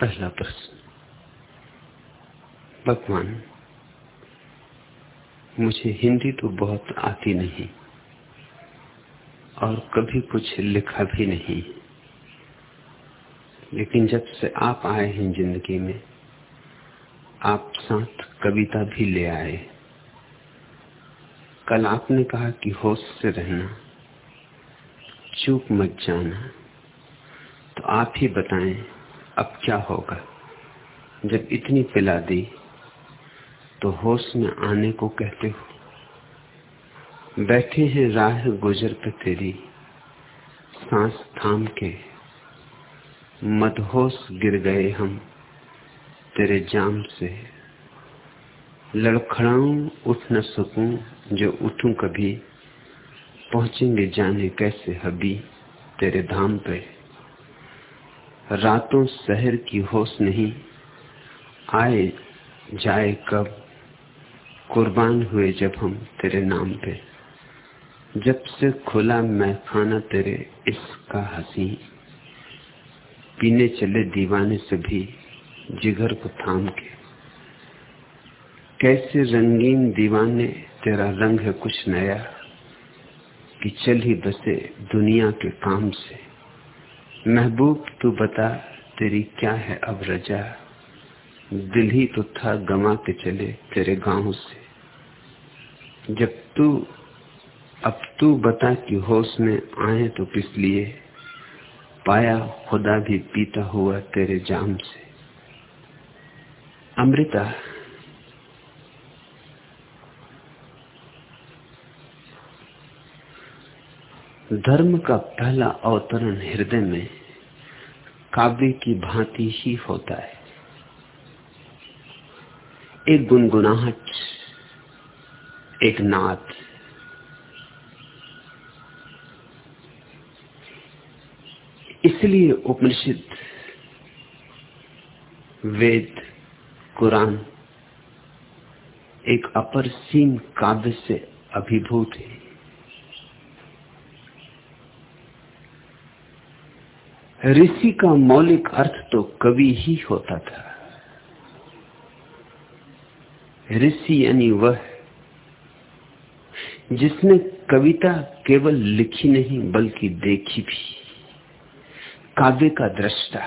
पहला प्रश्न। भगवान, मुझे हिंदी तो बहुत आती नहीं और कभी कुछ लिखा भी नहीं। लेकिन जब से आप आए हैं ज़िंदगी में, आप साथ कविता भी ले आए। कल आपने कहा कि होश से रहना, चूक मत जाना। तो आप ही बताएँ अब क्या होगा? जब इतनी पिला दी तो होश में आने को कहते हो, बैठे हैं राह गुजर पे तेरी, सांस थाम के, मदहोश गिर गए हम तेरे जाम से। लड़खड़ाऊ उठ न सकूँ जो उठूं कभी, पहुँचेंगे जाने कैसे हबी तेरे धाम पे। रातों शहर की होश नहीं। आए जाए कब? कुर्बान हुए जब हम तेरे नाम पे। जब से खुला मैं खाना तेरे इसका हसी। पीने चले दीवाने से भी जिगर को थाम के। कैसे रंगीन दीवाने तेरा रंग है कुछ नया, कि चल ही बसे दुनिया के काम से। महबूब, तू बता तेरी क्या है अब रजा? दिल ही तो था गमा के चले तेरे गाँव से। जब तू, अब तू बता कि होश में आए तो किस लिए? पाया खुदा भी पीता हुआ तेरे जाम से। अमृता धर्म का पहला अवतरण हृदय में काव्य की भांति ही होता है। एक गुनगुनाहट, एक नाद। इसलिए उपनिषद, वेद, कुरान एक अपर सीम काव्य से अभिभूत है। ऋषि का मौलिक अर्थ तो कवि ही होता था। ऋषि यानी वह, जिसने कविता केवल लिखी नहीं, बल्कि देखी भी। काव्य का दृष्टा।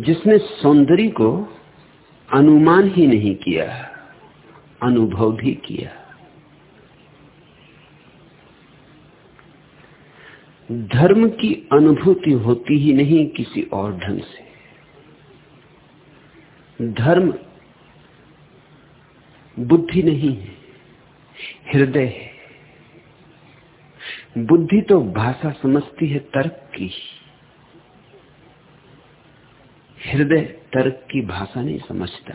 जिसने सौंदर्य को अनुमान ही नहीं किया, अनुभव भी किया। धर्म की अनुभूति होती ही नहीं किसी और ढंग से। धर्म बुद्धि नहीं है, हृदय है। बुद्धि तो भाषा समझती है तर्क की। हृदय तर्क की भाषा नहीं समझता।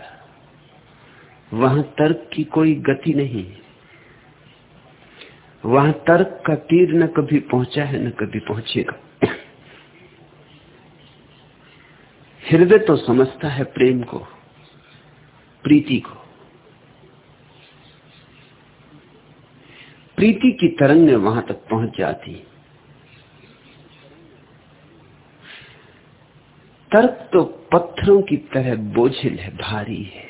वहाँ तर्क की कोई गति नहीं वहाँ तर्क का तीर न कभी पहुँचा है, न कभी पहुंचेगा। हृदय तो समझता है प्रेम को, प्रीति को। प्रीति की तरंग वहाँ तक पहुँच जाती तर्क तो पत्थरों की तरह बोझिल है, भारी है,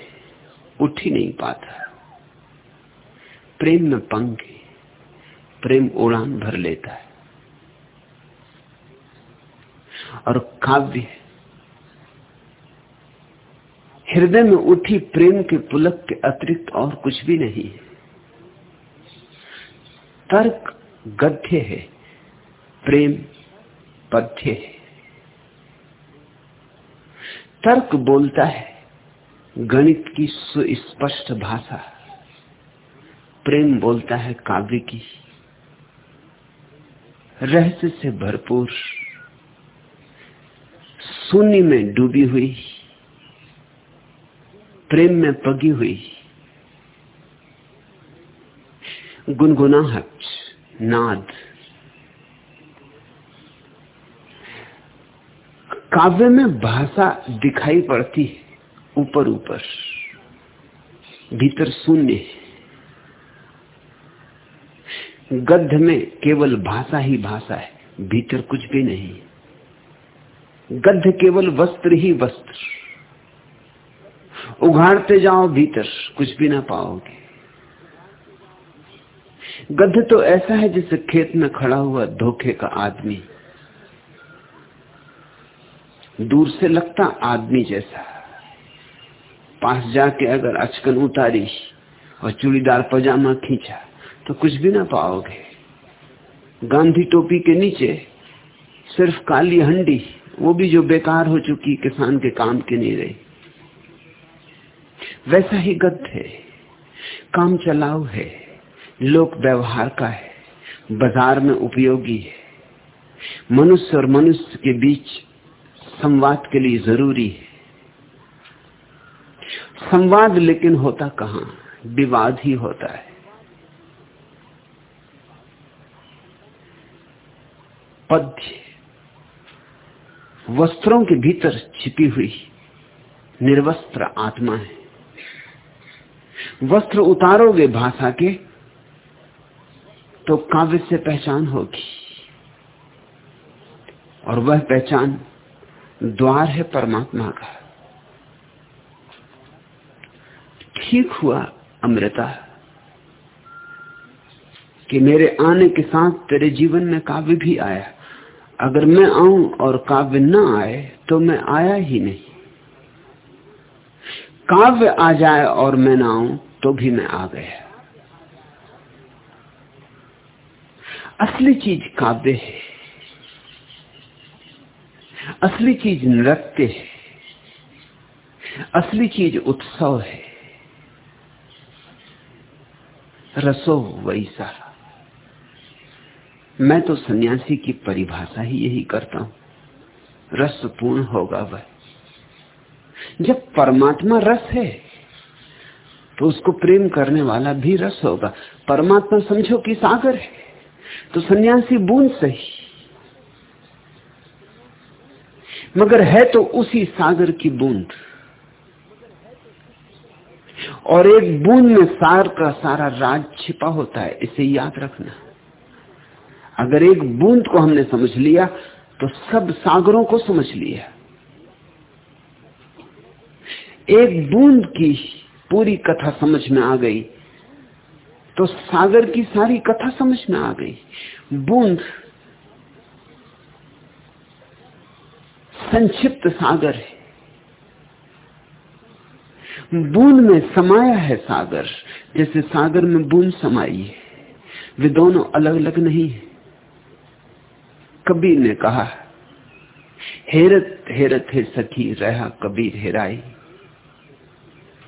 उठ ही नहीं पाता। प्रेम में पंख प्रेम उड़ान भर लेता है। और काव्य हृदय में उठी प्रेम के पुलक के अतिरिक्त और कुछ भी नहीं है। तर्क गद्य है। प्रेम पद्य है। तर्क बोलता है गणित की सुस्पष्ट भाषा। प्रेम बोलता है काव्य की। रहस्य से भरपूर शून्य में डूबी हुई, प्रेम में पगी हुई, गुनगुनाहट, नाद। काव्य में भाषा दिखाई पड़ती है ऊपर ऊपर भीतर शून्य गद्य में केवल भाषा ही भाषा है, भीतर कुछ भी नहीं। गद्ध केवल वस्त्र ही वस्त्र। उघाड़ते जाओ भीतर, कुछ भी ना पाओगे। गद्ध तो ऐसा है जैसे खेत में खड़ा हुआ धोखे का आदमी, दूर से लगता आदमी जैसा। पास जाके अगर अचकन उतारी और चूड़ीदार पजामा खींचा तो कुछ भी ना पाओगे। गांधी टोपी के नीचे सिर्फ़ काली हंडी, वो भी जो बेकार हो चुकी किसान के काम की नहीं रही। वैसा ही गद्द है। काम चलाव है, लोक व्यवहार का है, बाज़ार में उपयोगी है। मनुष्य और मनुष्य के बीच संवाद के लिए ज़रूरी है। संवाद लेकिन होता कहाँ? विवाद ही होता है। पद्य। वस्त्रों के भीतर छिपी हुई निर्वस्त्र आत्मा है। वस्त्र उतारोगे भाषा के तो काव्य से पहचान होगी। और वह पहचान द्वार है परमात्मा का। ठीक हुआ अमृता, कि मेरे आने के साथ तेरे जीवन में काव्य भी आया। अगर मैं आऊँ और काव्य न आए तो मैं आया ही नहीं। काव्य आ जाए और मैं ना आऊँ तो भी मैं आ गया। असली चीज़ काव्य है। असली चीज़ नृत्य है। असली चीज़ उत्सव है। रसो वैसा मैं तो सन्यासी की परिभाषा ही यही करता हूँ। रस पूर्ण होगा वह। जब परमात्मा रस है तो उसको प्रेम करने वाला भी रस होगा। परमात्मा समझो कि सागर है तो सन्यासी बूंद सही। मगर है तो उसी सागर की बूंद। और एक बूंद में सार का सारा राज छिपा होता है, इसे याद रखना। अगर एक बूंद को हमने समझ लिया तो सब सागरों को समझ लिया। एक बूंद की पूरी कथा समझ में आ गई तो सागर की सारी कथा समझ में आ गई। बूंद संक्षिप्त सागर है। बूंद में समाया है सागर, जैसे सागर में बूंद समाई है। वे दोनों अलग अलग नहीं है। कबीर ने कहा, हेरत हेरत है सखी, रहा कबीर हेराई।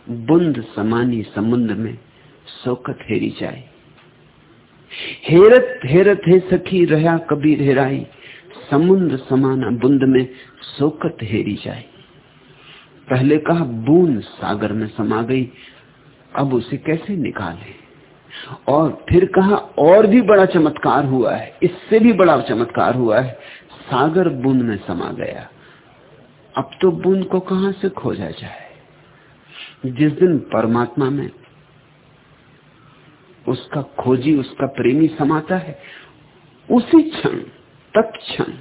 बुंद समानी समुद्र में शोकत हेरी जाए। हेरत हेरत है सखी, रहा कबीर हेराई। समुद्र समाना बुंद में शोकत हेरी जाए। पहले कहा, बूंद सागर में समा गई, अब उसे कैसे निकाले? और फिर कहा, और भी बड़ा चमत्कार हुआ है, इससे भी बड़ा चमत्कार हुआ है, सागर बूंद में समा गया। अब तो बूंद को कहाँ से खोजा जाए? जिस दिन परमात्मा में उसका खोजी, उसका प्रेमी समाता है, उसी क्षण तत्क्षण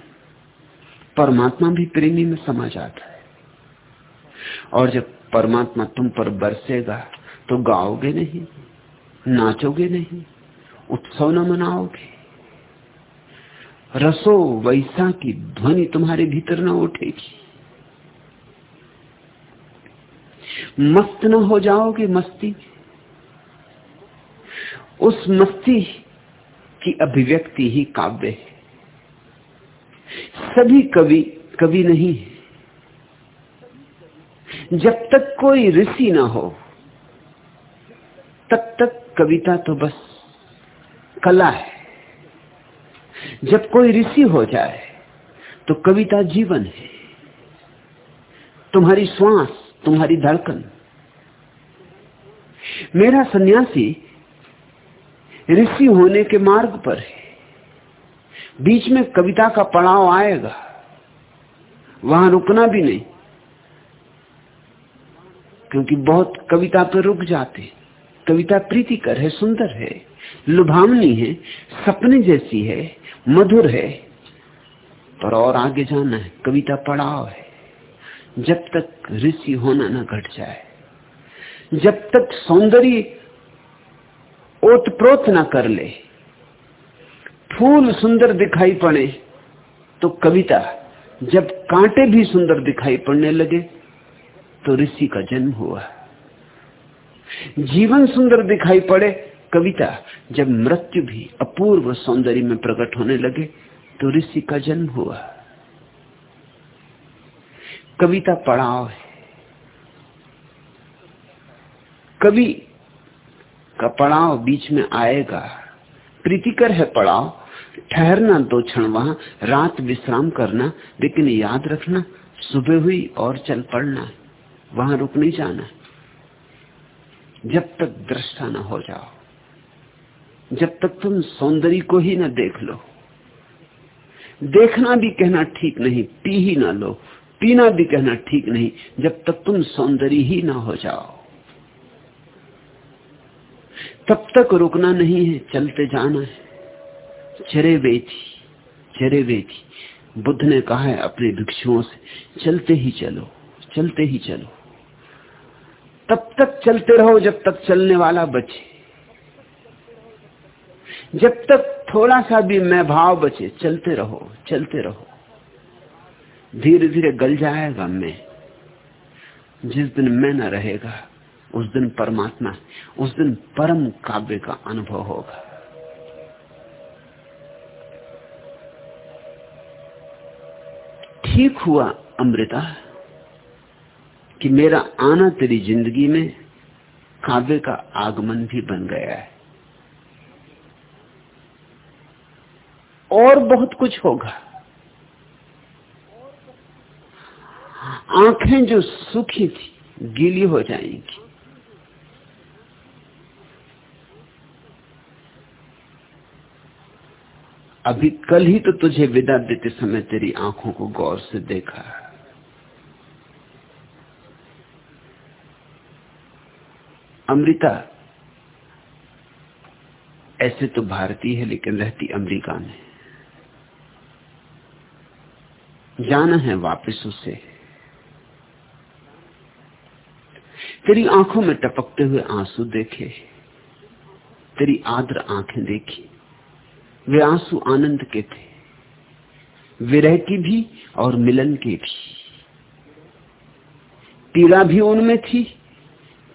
परमात्मा भी प्रेमी में समा जाता है। और जब परमात्मा तुम पर बरसेगा तो गाओगे नहीं। नाचोगे नहीं, उत्सव न मनाओगे। रसो वैसा की ध्वनि तुम्हारे भीतर न उठेगी। मस्त न हो जाओगे मस्ती। उस मस्ती की अभिव्यक्ति ही काव्य है। सभी कवि कवि नहीं है। जब तक कोई ऋषि ना हो, तब तक कविता तो बस कला है। जब कोई ऋषि हो जाए तो कविता जीवन है। तुम्हारी श्वास, तुम्हारी धड़कन। मेरा सन्यासी ऋषि होने के मार्ग पर है। बीच में कविता का पड़ाव आएगा। वहाँ रुकना भी नहीं, क्योंकि बहुत कविता पर रुक जाते हैं। कविता प्रीतिकर है, सुंदर है लुभावनी है, सपने जैसी है, मधुर है। पर और आगे जाना है, कविता पड़ाव है। जब तक ऋषि होना ना घट जाए, जब तक सौंदर्य ओतप्रोत ना कर ले, फूल सुंदर दिखाई पड़े तो कविता जब कांटे भी सुंदर दिखाई पड़ने लगे तो ऋषि का जन्म हुआ। जीवन सुंदर दिखाई पड़े। कविता, जब मृत्यु भी अपूर्व सौंदर्य में प्रकट होने लगे तो ऋषि का जन्म हुआ। कविता पड़ाव है। कवि का पड़ाव बीच में आएगा। प्रीतिकर है पड़ाव। ठहरना दो क्षण वहाँ, रात विश्राम करना, लेकिन याद रखना, सुबह हुई और चल पड़ना, वहाँ रुक नहीं जाना। जब तक दृष्टा न हो जाओ। जब तक तुम सौंदर्य को ही न देख लो। देखना भी कहना ठीक नहीं, पी ही ना लो। पीना भी कहना ठीक नहीं, जब तक तुम सौंदर्य ही ना हो जाओ। तब तक रुकना नहीं है, चलते जाना है। चरे बेची चरे बेची बुद्ध ने कहा है अपने भिक्षुओं से, चलते ही चलो, चलते ही चलो। तब तक चलते रहो जब तक चलने वाला बचे। जब तक थोड़ा सा भी मैं भाव बचे, चलते रहो चलते रहो। धीरे धीरे गल जाएगा मैं। जिस दिन मैं न रहेगा, उस दिन परमात्मा, उस दिन परम काव्य का अनुभव होगा। ठीक हुआ, अमृता। कि मेरा आना तेरी ज़िंदगी में काव्य का आगमन भी बन गया है। और बहुत कुछ होगा। आँखें जो सुखी थी, गीली हो जाएँगी। अभी कल ही तो तुझे विदा देते समय तेरी आँखों को गौर से देखा। अमृता। ऐसे तो भारतीय है, लेकिन रहती अमेरिका में। जाना है वापस उसे। तेरी आँखों में टपकते हुए आँसू देखे, तेरी आद्र आँखें देखी, वे आँसू आनंद के थे विरह की भी और मिलन की भी। पीड़ा भी उनमें थी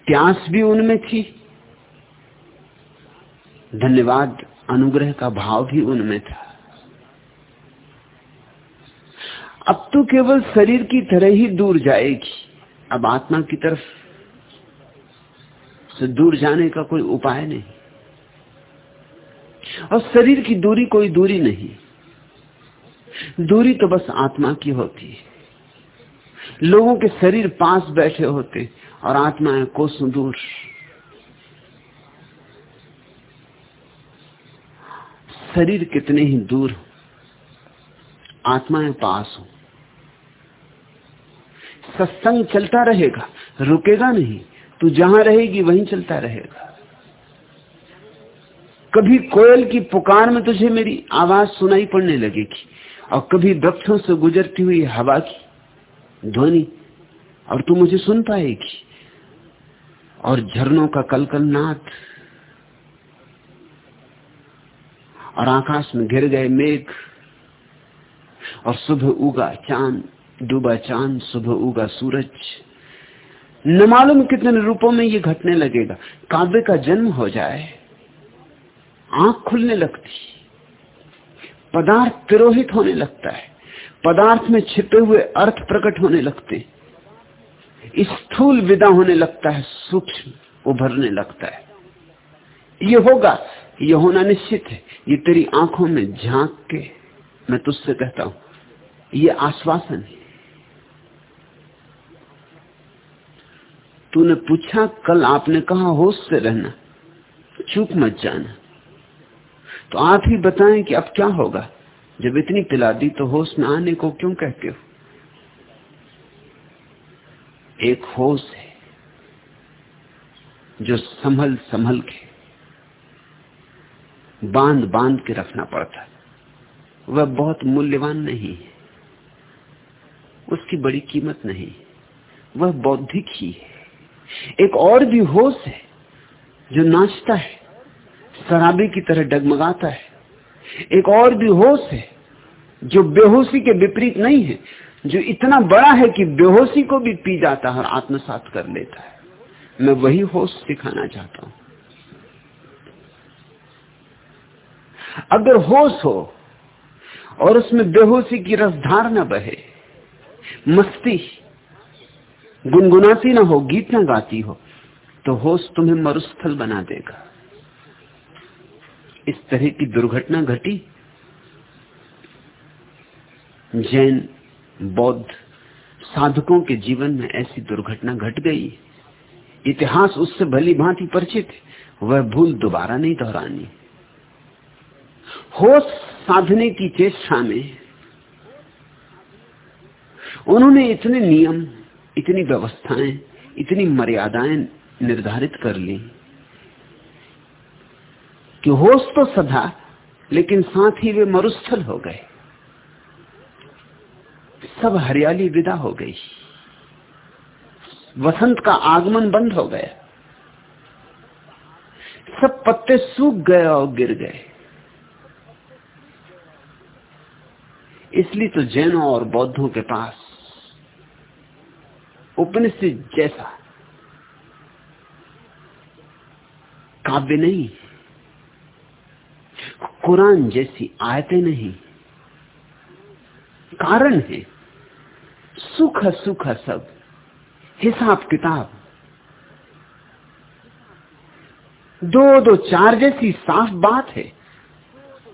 प्यास भी उनमें थी। धन्यवाद, अनुग्रह का भाव भी उनमें था। अब तो केवल शरीर की तरह ही दूर जाएगी। अब आत्मा की तरफ़ से दूर जाने का कोई उपाय नहीं। और शरीर की दूरी कोई दूरी नहीं। दूरी तो बस आत्मा की होती है। लोगों के शरीर पास बैठे होते और आत्माएँ कोसों दूर शरीर कितने ही दूर आत्माएँ पास हो। सत्संग चलता रहेगा, रुकेगा नहीं, तू जहाँ रहेगी वहीं चलता रहेगा। कभी कोयल की पुकार में तुझे मेरी आवाज़ सुनाई पड़ने लगेगी, और कभी वृक्षों से गुजरती हुई हवा की ध्वनि, और तू मुझे सुन पाएगी। और झरनों का कलकल नाथ और आकाश में घिर गए मेघ। और सुबह उगा चाँद, डूबा चाँद, सुबह उगा सूरज। न मालूम कितने रूपों में ये घटने लगेगा। काव्य का जन्म हो जाए, आँख खुलने लगती। पदार्थ तिरोहित होने लगता है। पदार्थ में छिपे हुए अर्थ प्रकट होने लगते। स्थूल विदा होने लगता है, सूक्ष्म उभरने लगता है। ये होगा, ये होना निश्चित है। ये तेरी आँखों में झाँक के, मैं तुझसे कहता हूँ, ये आश्वासन है। तूने पूछा, कल आपने कहा, होश से रहना, चूक मत जाना। तो आप ही बताएँ कि अब क्या होगा? जब इतनी पिला दी तो होश में आने को क्यों कहते हो? एक होश है, जो संभल संभल के बाँध बाँध के रखना पड़ता है। वह बहुत मूल्यवान नहीं है, उसकी बड़ी कीमत नहीं वह बौद्धिक ही है। एक और भी होश है, जो नाचता है, शराबी की तरह डगमगाता है। एक और भी होश है, जो बेहोशी के विपरीत नहीं है जो इतना बड़ा है कि बेहोशी को भी पी जाता है और आत्मसात कर लेता है। मैं वही होश सिखाना चाहता हूँ। अगर होश हो और उसमें बेहोशी की रसधार न बहे, मस्ती, गुनगुनाती ना हो, गीत ना गाती हो तो होश तुम्हें मरुस्थल बना देगा। इस तरह की दुर्घटना घटी। जैन बौद्ध साधकों के जीवन में ऐसी दुर्घटना घट गई। इतिहास उससे भली भांति परिचित, वह भूल दोबारा नहीं दोहरानी। होश साधने की चेष्टा में उन्होंने इतने नियम, इतनी व्यवस्थाएँ, इतनी मर्यादाएँ निर्धारित कर ली कि होश तो सधा लेकिन साथ ही वे मरुस्थल हो गए। सब हरियाली विदा हो गई। वसंत का आगमन बंद हो गया। सब पत्ते सूख गए और गिर गए। इसलिए तो जैनों और बौद्धों के पास उपनिषद जैसा काव्य नहीं, कुरान जैसी आयतें नहीं। कारण है सुख सुख सब। हिसाब किताब। दो दो चार जैसी साफ़ बात है।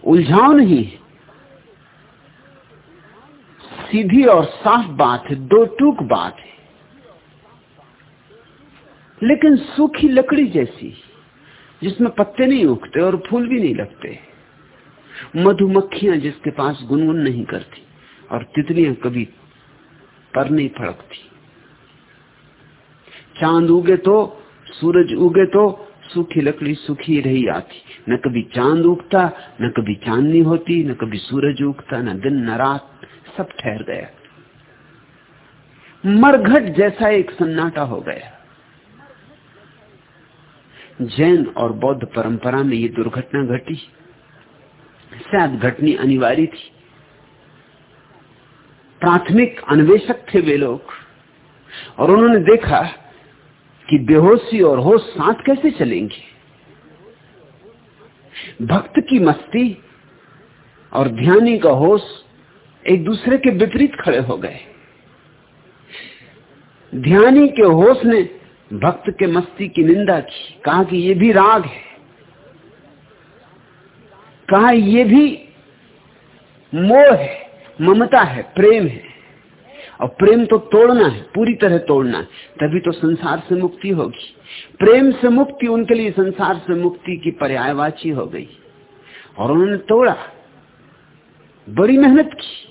उलझाव नहीं। है सीधी और साफ़ बात है, दो टूक बात है। लेकिन सूखी लकड़ी जैसी, जिसमें पत्ते नहीं उगते और फूल भी नहीं लगते। मधुमक्खियाँ जिसके पास गुनगुन नहीं करती, और तितलियाँ कभी पर नहीं फड़कती। चाँद उगे तो सूरज उगे तो सूखी लकड़ी सूखी रही आती। न कभी चाँद उगता, न कभी चांदनी होती, न कभी सूरज उगता, न दिन, न रात, सब ठहर गया। मरघट जैसा एक सन्नाटा हो गया। जैन और बौद्ध परंपरा में ये दुर्घटना घटी। शायद घटनी अनिवार्य थी। प्राथमिक अन्वेषक थे वे लोग। और उन्होंने देखा कि बेहोशी और होश साथ कैसे चलेंगे? भक्त की मस्ती और ध्यानी का होश एक दूसरे के विपरीत खड़े हो गए। ध्यानी के होश ने भक्त के मस्ती की निंदा की, कहा कि यह भी राग है। कहा यह भी मोह है। ममता है, प्रेम है। और प्रेम तो तोड़ना है, पूरी तरह तोड़ना है, तभी तो संसार से मुक्ति होगी। प्रेम से मुक्ति, उनके लिए संसार से मुक्ति की पर्यायवाची हो गई। और उन्होंने तोड़ा, बड़ी मेहनत की।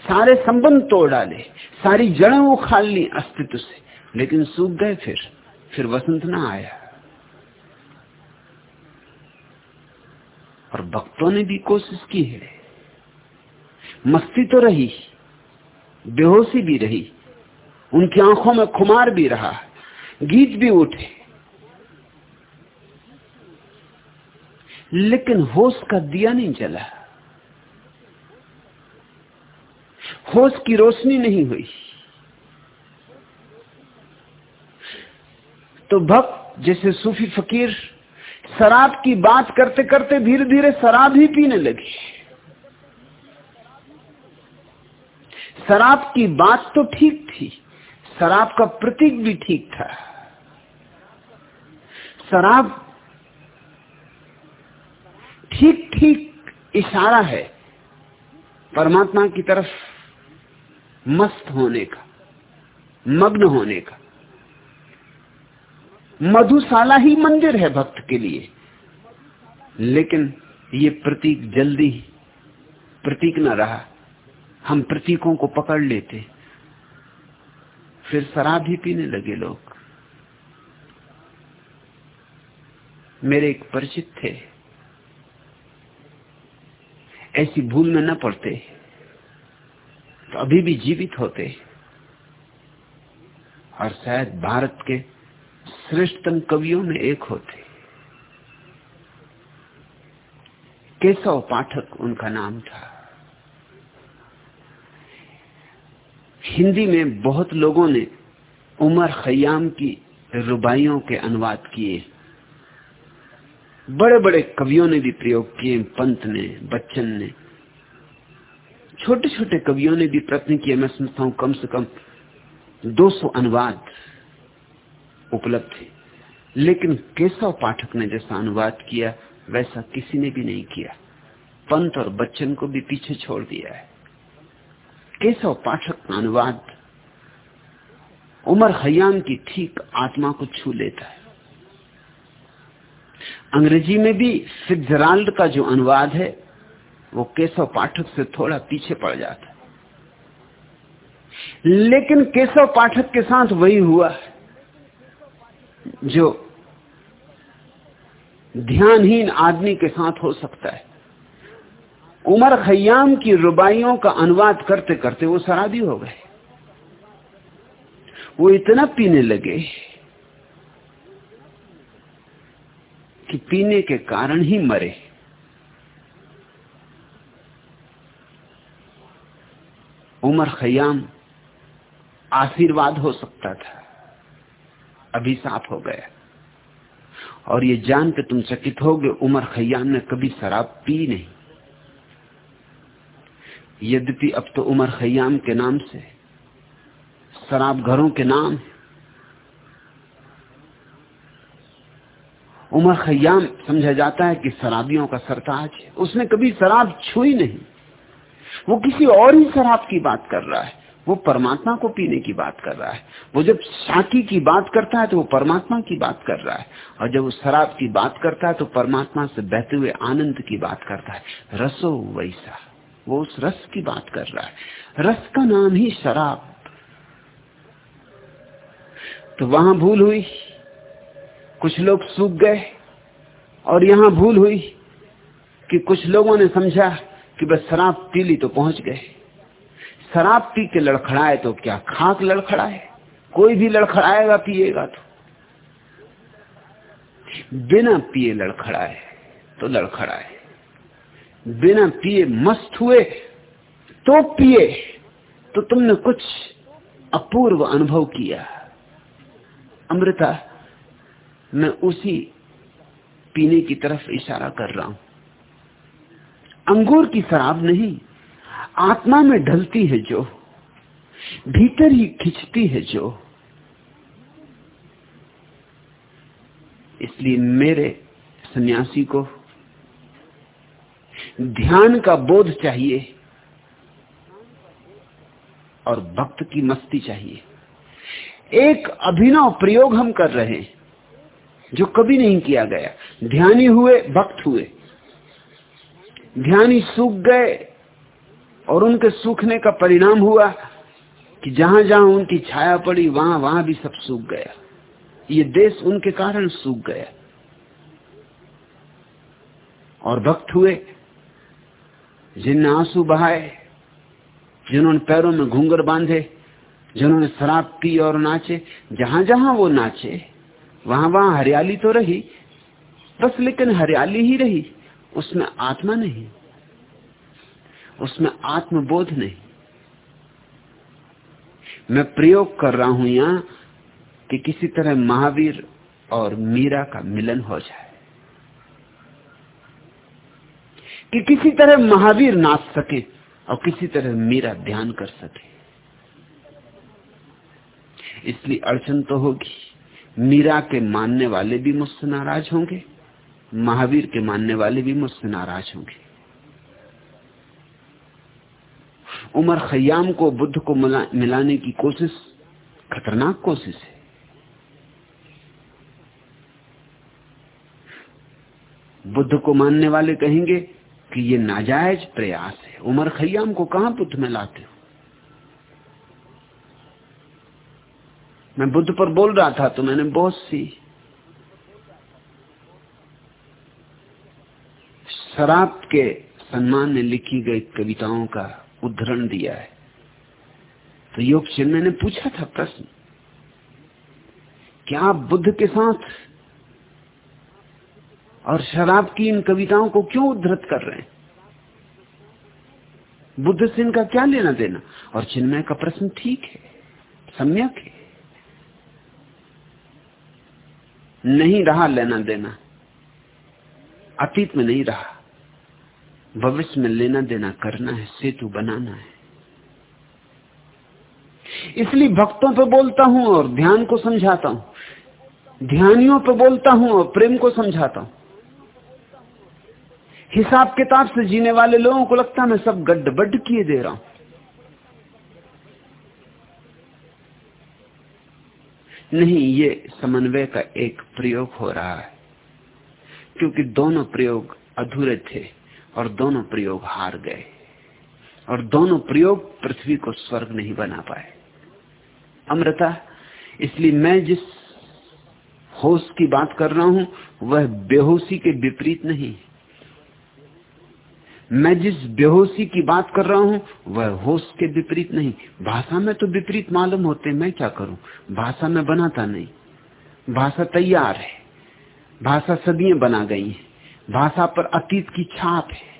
सारे संबंध तोड़ डाले, सारी जड़ें उखाड़ ली अस्तित्व से। लेकिन सूख गए फिर फिर वसंत ना आया। और भक्तों ने भी कोशिश की है। मस्ती तो रही, बेहोशी भी रही, उनकी आँखों में खुमार भी रहा, गीत भी उठे। लेकिन होश का दिया नहीं जला। होश की रोशनी नहीं हुई। तो भक्त, जैसे सूफी फकीर, शराब की बात करते करते धीरे धीरे शराब ही पीने लगी। शराब की बात तो ठीक थी, शराब का प्रतीक भी ठीक था। शराब ठीक ठीक इशारा है, परमात्मा की तरफ़ मस्त होने का, मग्न होने का। मधुशाला ही मंदिर है भक्त के लिए, लेकिन ये प्रतीक जल्दी, प्रतीक न रहा। हम प्रतीकों को पकड़ लेते। फिर शराब ही पीने लगे लोग। मेरे एक परिचित थे। ऐसी भूल में न पड़ते। तो अभी भी जीवित होते। और शायद भारत के श्रेष्ठतम कवियों में एक होते। केशव पाठक उनका नाम था। हिंदी में बहुत लोगों ने उमर खयाम की रुबाइयों के अनुवाद किए। बड़े बड़े कवियों ने भी प्रयोग किए, पंत ने, बच्चन ने। छोटे छोटे कवियों ने भी प्रयत्न किए। मैं समझता हूँ, कम से कम 200 अनुवाद उपलब्ध थे। लेकिन केशव पाठक ने जैसा अनुवाद किया, वैसा किसी ने भी नहीं किया। पंत और बच्चन को भी पीछे छोड़ दिया है। केशव पाठक का अनुवाद उमर खयाम की ठीक आत्मा को छू लेता है। अंग्रेज़ी में भी फिट्जराल्ड का जो अनुवाद है, वो केशव पाठक से थोड़ा पीछे पड़ जाता है। लेकिन केशव पाठक के साथ वही हुआ है, जो ध्यानहीन आदमी के साथ हो सकता है। उमर खयाम की रुबाइयों का अनुवाद करते करते वो शराबी हो गए। वो इतना पीने लगे कि पीने के कारण ही मरे। उमर खयाम आशीर्वाद हो सकता था अभिशाप हो गया। और ये जान के तुम चकित हो गए उमर खयाम ने कभी शराब पी नहीं। यद्यपि अब तो उमर खयाम के नाम से शराब घरों के नाम उमर खयाम समझा जाता है कि शराबियों का सरताज है। उसने कभी शराब छुई नहीं। वो किसी और ही शराब की बात कर रहा है। वो परमात्मा को पीने की बात कर रहा है। वो जब साकी की बात करता है तो वो परमात्मा की बात कर रहा है। और जब वो शराब की बात करता है तो परमात्मा से बहते हुए आनंद की बात करता है। रसो वैसा। वो उस रस की बात कर रहा है। रस का नाम ही शराब। तो वहाँ भूल हुई। कुछ लोग सूख गए और यहाँ भूल हुई कि कुछ लोगों ने समझा कि बस शराब पी ली तो पहुँच गए। शराब पी के लड़खड़ाए तो क्या खाक लड़खड़ाए? कोई भी लड़खड़ाएगा, पिएगा तो। बिना पिए लड़खड़ाए तो लड़खड़ाए। बिना पिए मस्त हुए तो पिए। तो तुमने कुछ अपूर्व अनुभव किया। अमृता, मैं उसी पीने की तरफ़ इशारा कर रहा हूँ। अंगूर की शराब नहीं, आत्मा में ढलती है जो, भीतर ही खिंचती है जो। इसलिए मेरे सन्यासी को ध्यान का बोध चाहिए और भक्त की मस्ती चाहिए। एक अभिनव प्रयोग हम कर रहे हैं, जो कभी नहीं किया गया। ध्यानी हुए, भक्त हुए। ध्यानी सूख गए और उनके सूखने का परिणाम हुआ कि जहाँ जहाँ उनकी छाया पड़ी, वहाँ वहाँ भी सब सूख गया। ये देश उनके कारण सूख गया। और भक्त हुए जिनने आँसू बहाए, जिन्होंने पैरों में घूंगर बांधे, जिन्होंने शराब पी और नाचे जहाँ जहाँ वो नाचे वहाँ वहाँ हरियाली तो रही, बस लेकिन हरियाली ही रही, उसमें आत्मा नहीं, उसमें आत्मबोध नहीं। मैं प्रयोग कर रहा हूँ यहाँ कि किसी तरह महावीर और मीरा का मिलन हो जाए। कि किसी तरह महावीर नाच सके और किसी तरह मीरा ध्यान कर सके। इसलिए अड़चन तो होगी। मीरा के मानने वाले भी मुझसे नाराज़ होंगे, महावीर के मानने वाले भी मुझसे नाराज़ होंगे। उमर खयाम को बुद्ध को मिलाने की कोशिश खतरनाक कोशिश है। बुद्ध को मानने वाले कहेंगे कि ये नाजायज प्रयास है। उमर खयाम को कहाँ बुद्ध में लाते हो? मैं बुद्ध पर बोल रहा था तो मैंने बहुत सी शराब के सम्मान में लिखी गई कविताओं का उद्धरण दिया है। तो योग चिन्ह ने पूछा था प्रश्न, क्या आप बुद्ध के साथ और शराब की इन कविताओं को क्यों उद्धृत कर रहे हैं? बुद्ध से इनका क्या लेना देना? और चिन्मय का प्रश्न ठीक है, सम्यक है। नहीं रहा लेना देना, अतीत में नहीं रहा, भविष्य में लेना देना करना है, सेतु बनाना है। इसलिए भक्तों पे बोलता हूँ और ध्यान को समझाता हूँ, ध्यानियों पे बोलता हूँ और प्रेम को समझाता हूँ। हिसाब किताब से जीने वाले लोगों को लगता है मैं सब गड्ढबड्ड किए दे रहा हूँ। नहीं, ये समन्वय का एक प्रयोग हो रहा है। क्योंकि दोनों प्रयोग अधूरे थे और दोनों प्रयोग हार गए और दोनों प्रयोग पृथ्वी को स्वर्ग नहीं बना पाए। अमृता, इसलिए मैं जिस होश की बात कर रहा हूँ, वह बेहोशी के विपरीत नहीं। मैं जिस बेहोशी की बात कर रहा हूँ, वह होश के विपरीत नहीं। भाषा में तो विपरीत मालूम होते, मैं क्या करूँ? भाषा में बनाता नहीं। भाषा तैयार है। भाषा सदियाँ बना गई है। भाषा पर अतीत की छाप है।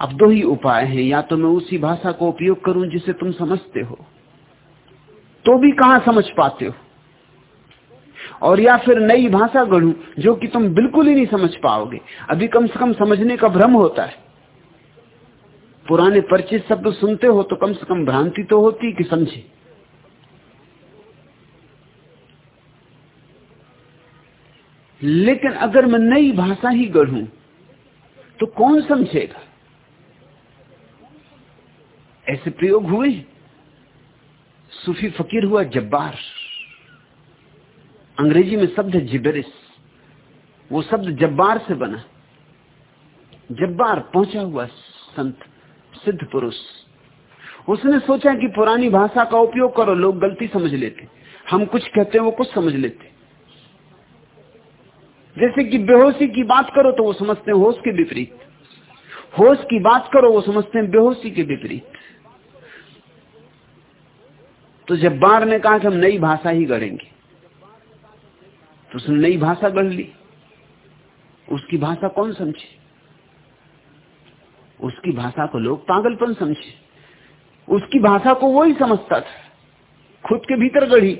अब दो ही उपाय हैं। या तो मैं उसी भाषा को उपयोग करूँ जिसे तुम समझते हो तो भी कहाँ समझ पाते हो? और या फिर नई भाषा गढ़ू, जो कि तुम बिल्कुल ही नहीं समझ पाओगे। अभी कम से कम समझने का भ्रम होता है। पुराने परिचित शब्द सुनते हो तो कम से कम भ्रांति तो होती कि समझे। लेकिन अगर मैं नई भाषा ही गढ़ू तो कौन समझेगा? ऐसे प्रयोग हुए? सूफी फकीर हुआ जब्बार। अंग्रेज़ी में शब्द है जिबेरिस, वो शब्द जब्बार से बना। जब्बार, पहुँचा हुआ संत, सिद्ध पुरुष। उसने सोचा कि पुरानी भाषा का उपयोग करो, लोग गलती समझ लेते। हम कुछ कहते हैं, वो कुछ समझ लेते। जैसे कि बेहोशी की बात करो तो वो समझते हैं होश के विपरीत। होश की बात करो, वो समझते हैं बेहोशी के विपरीत। तो जब्बार ने कहा कि हम नई भाषा ही गढ़ेंगे। तो उसने नई भाषा गढ़ ली। उसकी भाषा कौन समझे? उसकी भाषा को लोग पागलपन समझे। उसकी भाषा को वो ही समझता था। खुद के भीतर गढ़ी।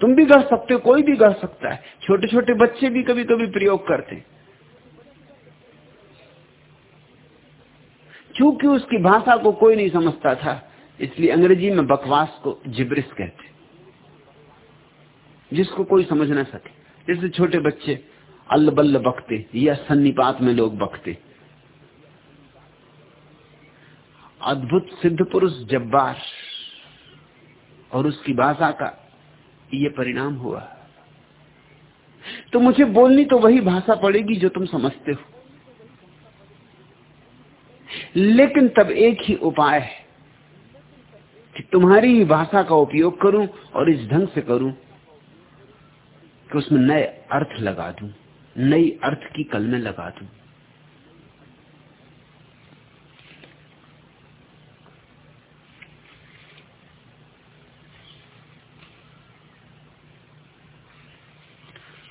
तुम भी गढ़ सकते हो, कोई भी गढ़ सकता है। छोटे छोटे बच्चे भी कभी कभी प्रयोग करते चूँकि उसकी भाषा को कोई नहीं समझता था, इसलिए अंग्रेज़ी में बकवास को जिब्रिस कहते जिसको कोई समझ ना सके। जैसे छोटे बच्चे अल्लबल्ल बकते या सन्निपात में लोग बकते अद्भुत सिद्ध पुरुष जब्बार, और उसकी भाषा का ये परिणाम हुआ। तो मुझे बोलनी तो वही भाषा पड़ेगी जो तुम समझते हो। लेकिन तब एक ही उपाय है कि तुम्हारी ही भाषा का उपयोग करूँ और इस ढंग से करूँ। कि उसमें नए अर्थ लगा दूँ, नई अर्थ की कल में लगा दूँ।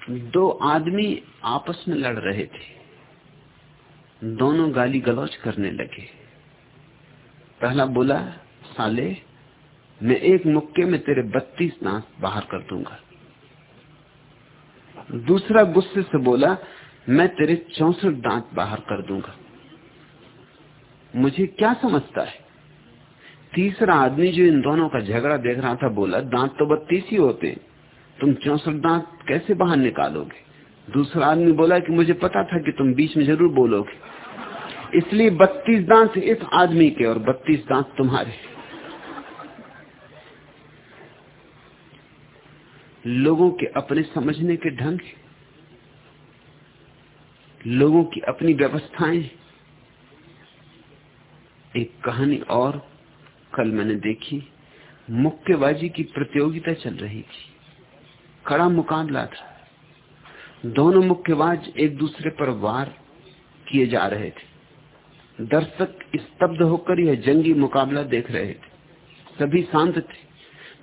दो आदमी आपस में लड़ रहे थे। दोनों गाली गलौज करने लगे। पहला बोला, साले, मैं एक मुक्के में तेरे बत्तीस दांत बाहर कर दूँगा। दूसरा गुस्से से बोला, मैं तेरे चौसठ दांत बाहर कर दूँगा। मुझे क्या समझता है? तीसरा आदमी जो इन दोनों का झगड़ा देख रहा था बोला, दांत तो बत्तीस ही होते तुम चौसठ दांत कैसे बाहर निकालोगे? दूसरा आदमी बोला कि, मुझे पता था कि तुम बीच में ज़रूर बोलोगे। इसलिए बत्तीस दांत इस आदमी के और बत्तीस दांत तुम्हारे लोगों के अपने समझने के ढंग लोगों की अपनी व्यवस्थाएँ एक कहानी और कल मैंने देखी। मुक्केबाजी की प्रतियोगिता चल रही थी। कड़ा मुकाबला था। दोनों मुक्केबाज एक दूसरे पर वार किए जा रहे थे। दर्शक स्तब्ध होकर यह जंगी मुकाबला देख रहे थे। सभी शांत थे।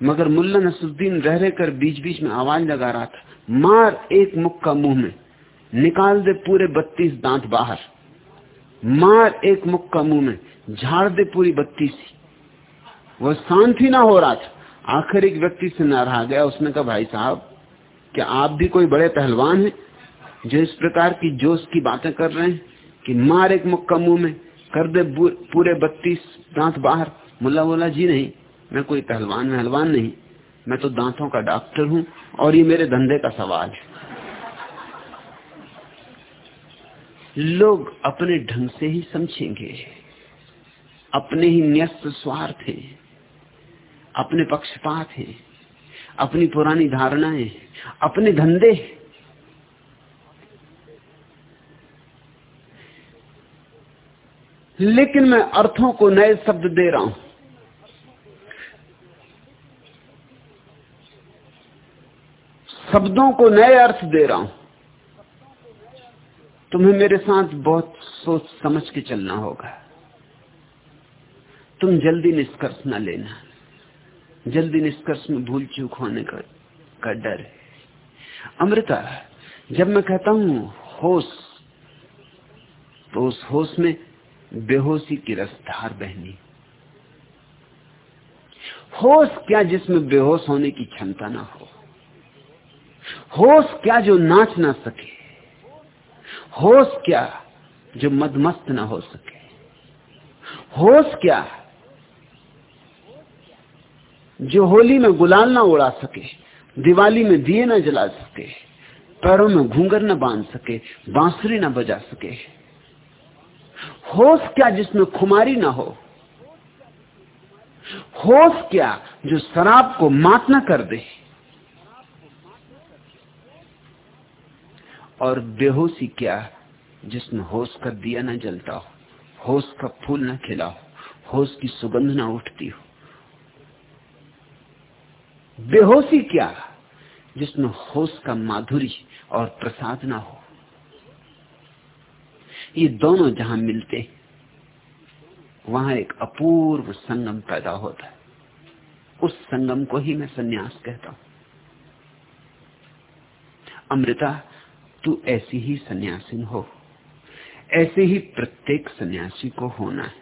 मगर मुल्ला नसुद्दीन रह रहकर बीच बीच में आवाज़ लगा रहा था। मार एक मुक्का मुँह में, निकाल दे पूरे बत्तीस दांत बाहर। मार एक मुक्का मुँह में, झाड़ दे पूरी बत्तीस वह शांत ही ना हो रहा था। आखिर एक व्यक्ति से न रहा गया, उसने कहा, भाई साहब, क्या आप भी कोई बड़े पहलवान हैं जो इस प्रकार की जोश की बातें कर रहे हैं कि मार एक मुक्का मुँह में, कर दे पूरे बत्तीस दांत बाहर? मुल्ला बोला, जी नहीं मैं कोई पहलवान, महलवान नहीं। मैं तो दांतों का डॉक्टर हूँ और ये मेरे धंधे का सवाल। है लोग अपने ढंग से ही समझेंगे, अपने ही न्यस्त स्वार्थ है, अपने पक्षपात है, अपनी पुरानी धारणाएँ, अपने धंधे लेकिन मैं अर्थों को नए शब्द दे रहा हूँ। शब्दों को नए अर्थ दे रहा हूँ। तुम्हें मेरे साथ बहुत सोच समझ के चलना होगा। तुम जल्दी निष्कर्ष न लेना। जल्दी निष्कर्ष में भूल चूक होने का, का डर है। अमृता जब मैं कहता हूँ होश तो उस होश में बेहोशी की रसधार बहनी। होश क्या जिसमें बेहोश होने की क्षमता ना हो? होश क्या जो नाच ना सके? होश क्या जो मदमस्त ना हो सके? होश क्या जो होली में गुलाल ना उड़ा सके? दिवाली में दिए ना जला सके? पैरों में घूंगर ना बाँध सके? बांसुरी ना बजा सके? होश क्या जिसमें खुमारी ना हो? होश क्या जो शराब को मात ना कर दे? और बेहोशी क्या? जिसमें होश का दिया ना जलता हो, होश का फूल ना खिला हो, होश की सुगंध ना उठती हो। बेहोशी क्या? जिसमें होश का माधुरी और प्रसाद ना हो। ये दोनों जहाँ मिलते वहाँ एक अपूर्व संगम पैदा होता है। उस संगम को ही मैं सन्यास कहता हूँ। अमृता तू ऐसी ही सन्यासीन हो। ऐसे ही प्रत्येक सन्यासी को होना है।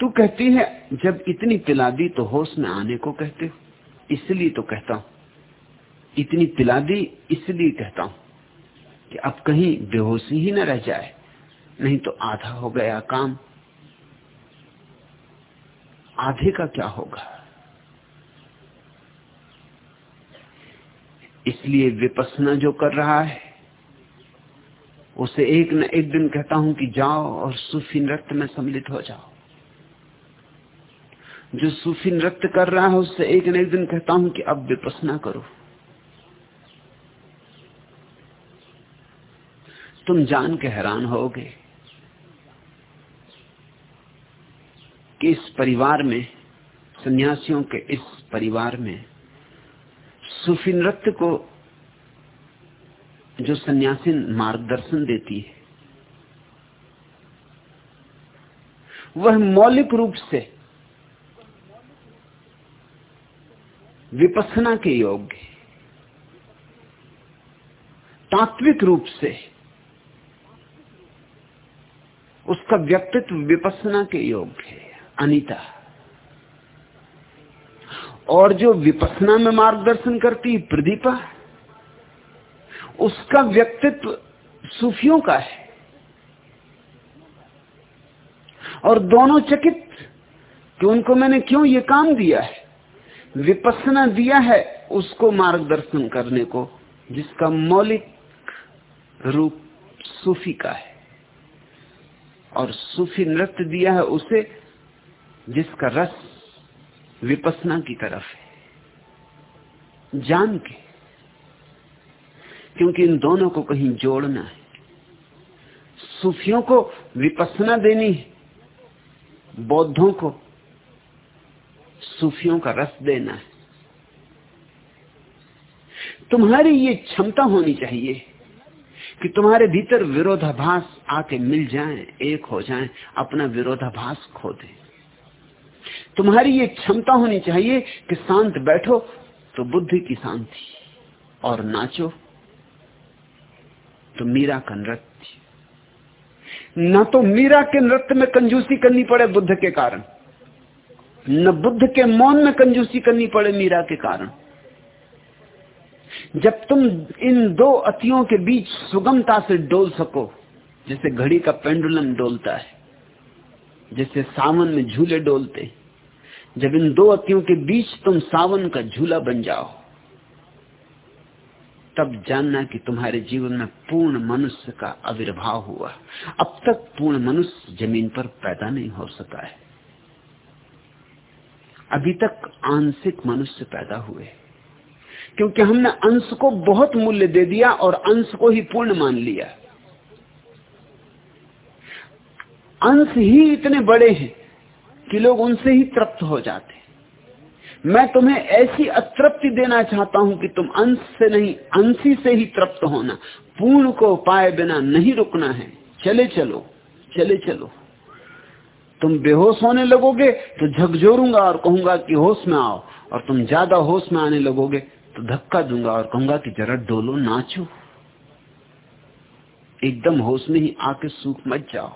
तू कहती है, जब इतनी पिला दी तो होश में आने को कहते हो, इसलिए तो कहता हूँ। इतनी पिला दी इसलिए कहता हूँ कि अब कहीं बेहोशी ही न रह जाए, नहीं तो आधा हो गया काम। आधे का क्या होगा? इसलिए विपसना जो कर रहा है, उसे एक न एक दिन कहता हूँ कि जाओ और सूफी नृत्य में सम्मिलित हो जाओ। जो सूफी नृत्य कर रहा है उससे एक न एक दिन कहता हूँ कि अब विपसना करो। तुम जान के हैरान होगे कि इस परिवार में, सन्यासियों के इस परिवार में सूफी नृत्य को जो सन्यासीन मार्गदर्शन देती है, वह मौलिक रूप से विपसना के योग्य तात्विक रूप से उसका व्यक्तित्व विपसना के योग्य है, अनिता। और जो विपसना में मार्गदर्शन करती प्रदीपा, उसका व्यक्तित्व सूफियों का है। और दोनों चकित, कि उनको मैंने क्यों ये काम दिया है? विपसना दिया है उसको मार्गदर्शन करने को, जिसका मौलिक रूप सूफी का है। और सूफी नृत्य दिया है उसे जिसका रस विपसना की तरफ़ है। जान के। क्योंकि इन दोनों को कहीं जोड़ना है। सूफियों को विपसना देनी है। बौद्धों को सूफियों का रस देना है। तुम्हारी ये क्षमता होनी चाहिए कि तुम्हारे भीतर विरोधाभास आके मिल जाएँ, एक हो जाएँ, अपना विरोधाभास खो दे। तुम्हारी ये क्षमता होनी चाहिए कि शांत बैठो तो बुद्धि की शांति, और नाचो तो मीरा का नृत्य। न तो मीरा के नृत्य में कंजूसी करनी पड़े बुद्ध के कारण, न बुद्ध के मौन में कंजूसी करनी पड़े मीरा के कारण। जब तुम इन दो अतियों के बीच सुगमता से डोल सको, जैसे घड़ी का पेंडुलम डोलता है, जैसे सावन में झूले डोलते जब इन दो अतियों के बीच तुम सावन का झूला बन जाओ, तब जानना कि तुम्हारे जीवन में पूर्ण मनुष्य का आविर्भाव हुआ। अब तक पूर्ण मनुष्य ज़मीन पर पैदा नहीं हो सका है। अभी तक आंशिक मनुष्य पैदा हुए। क्योंकि हमने अंश को बहुत मूल्य दे दिया और अंश को ही पूर्ण मान लिया। अंश ही इतने बड़े हैं कि लोग उनसे ही तृप्त हो जाते मैं तुम्हें ऐसी अतृप्ति देना चाहता हूँ कि तुम अंश से नहीं, अंशी से ही तृप्त होना। पूर्ण को पाए बिना नहीं रुकना है। चले चलो चले चलो। तुम बेहोश होने लगोगे तो झकझोरूँगा और कहूँगा कि होश में आओ। और तुम ज़्यादा होश में आने लगोगे तो धक्का दूँगा और कहूँगा कि जरा डोलो, नाचो। एकदम होश में ही आके सूख मत जाओ।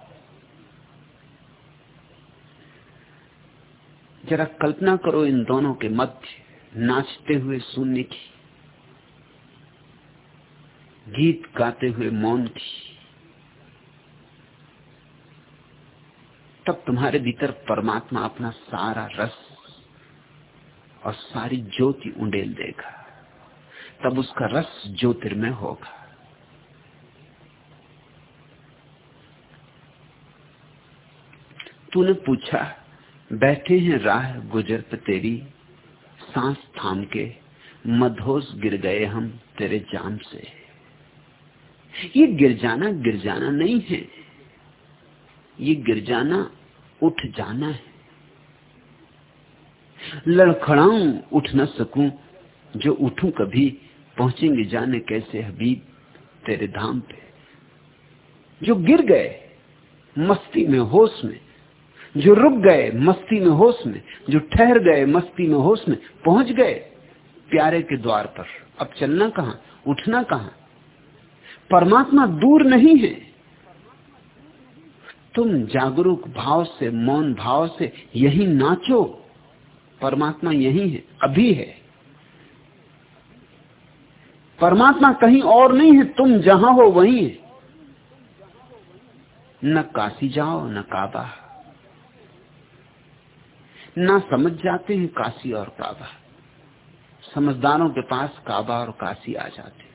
जरा कल्पना करो इन दोनों के मध्य नाचते हुए शून्य की, गीत गाते हुए मौन की। तब तुम्हारे भीतर परमात्मा अपना सारा रस और सारी ज्योति उंडेल देगा। तब उसका रस ज्योतिर्मय होगा। तूने पूछा बैठे हैं राह गुजर पे तेरी, सांस थाम के, मधोस गिर गए हम तेरे जाम से। ये गिर जाना गिर जाना नहीं है। ये गिर जाना, उठ जाना है। लड़खड़ाऊं, उठ न सकूँ, जो उठूं कभी, पहुँचेंगे जाने कैसे हबीब तेरे धाम पे। जो गिर गए, मस्ती में, होश में जो रुक गए मस्ती में होश में, जो ठहर गए मस्ती में होश में, पहुँच गए प्यारे के द्वार पर। अब चलना कहा? उठना कहा? परमात्मा दूर नहीं है। तुम जागरूक भाव से, मौन भाव से यही नाचो। परमात्मा यही है, अभी है। परमात्मा कहीं और नहीं है, तुम जहाँ हो वहीं है। न काशी जाओ, न काबा। ना समझ जाते हैं काशी और काबा। समझदारों के पास काबा और काशी आ जाते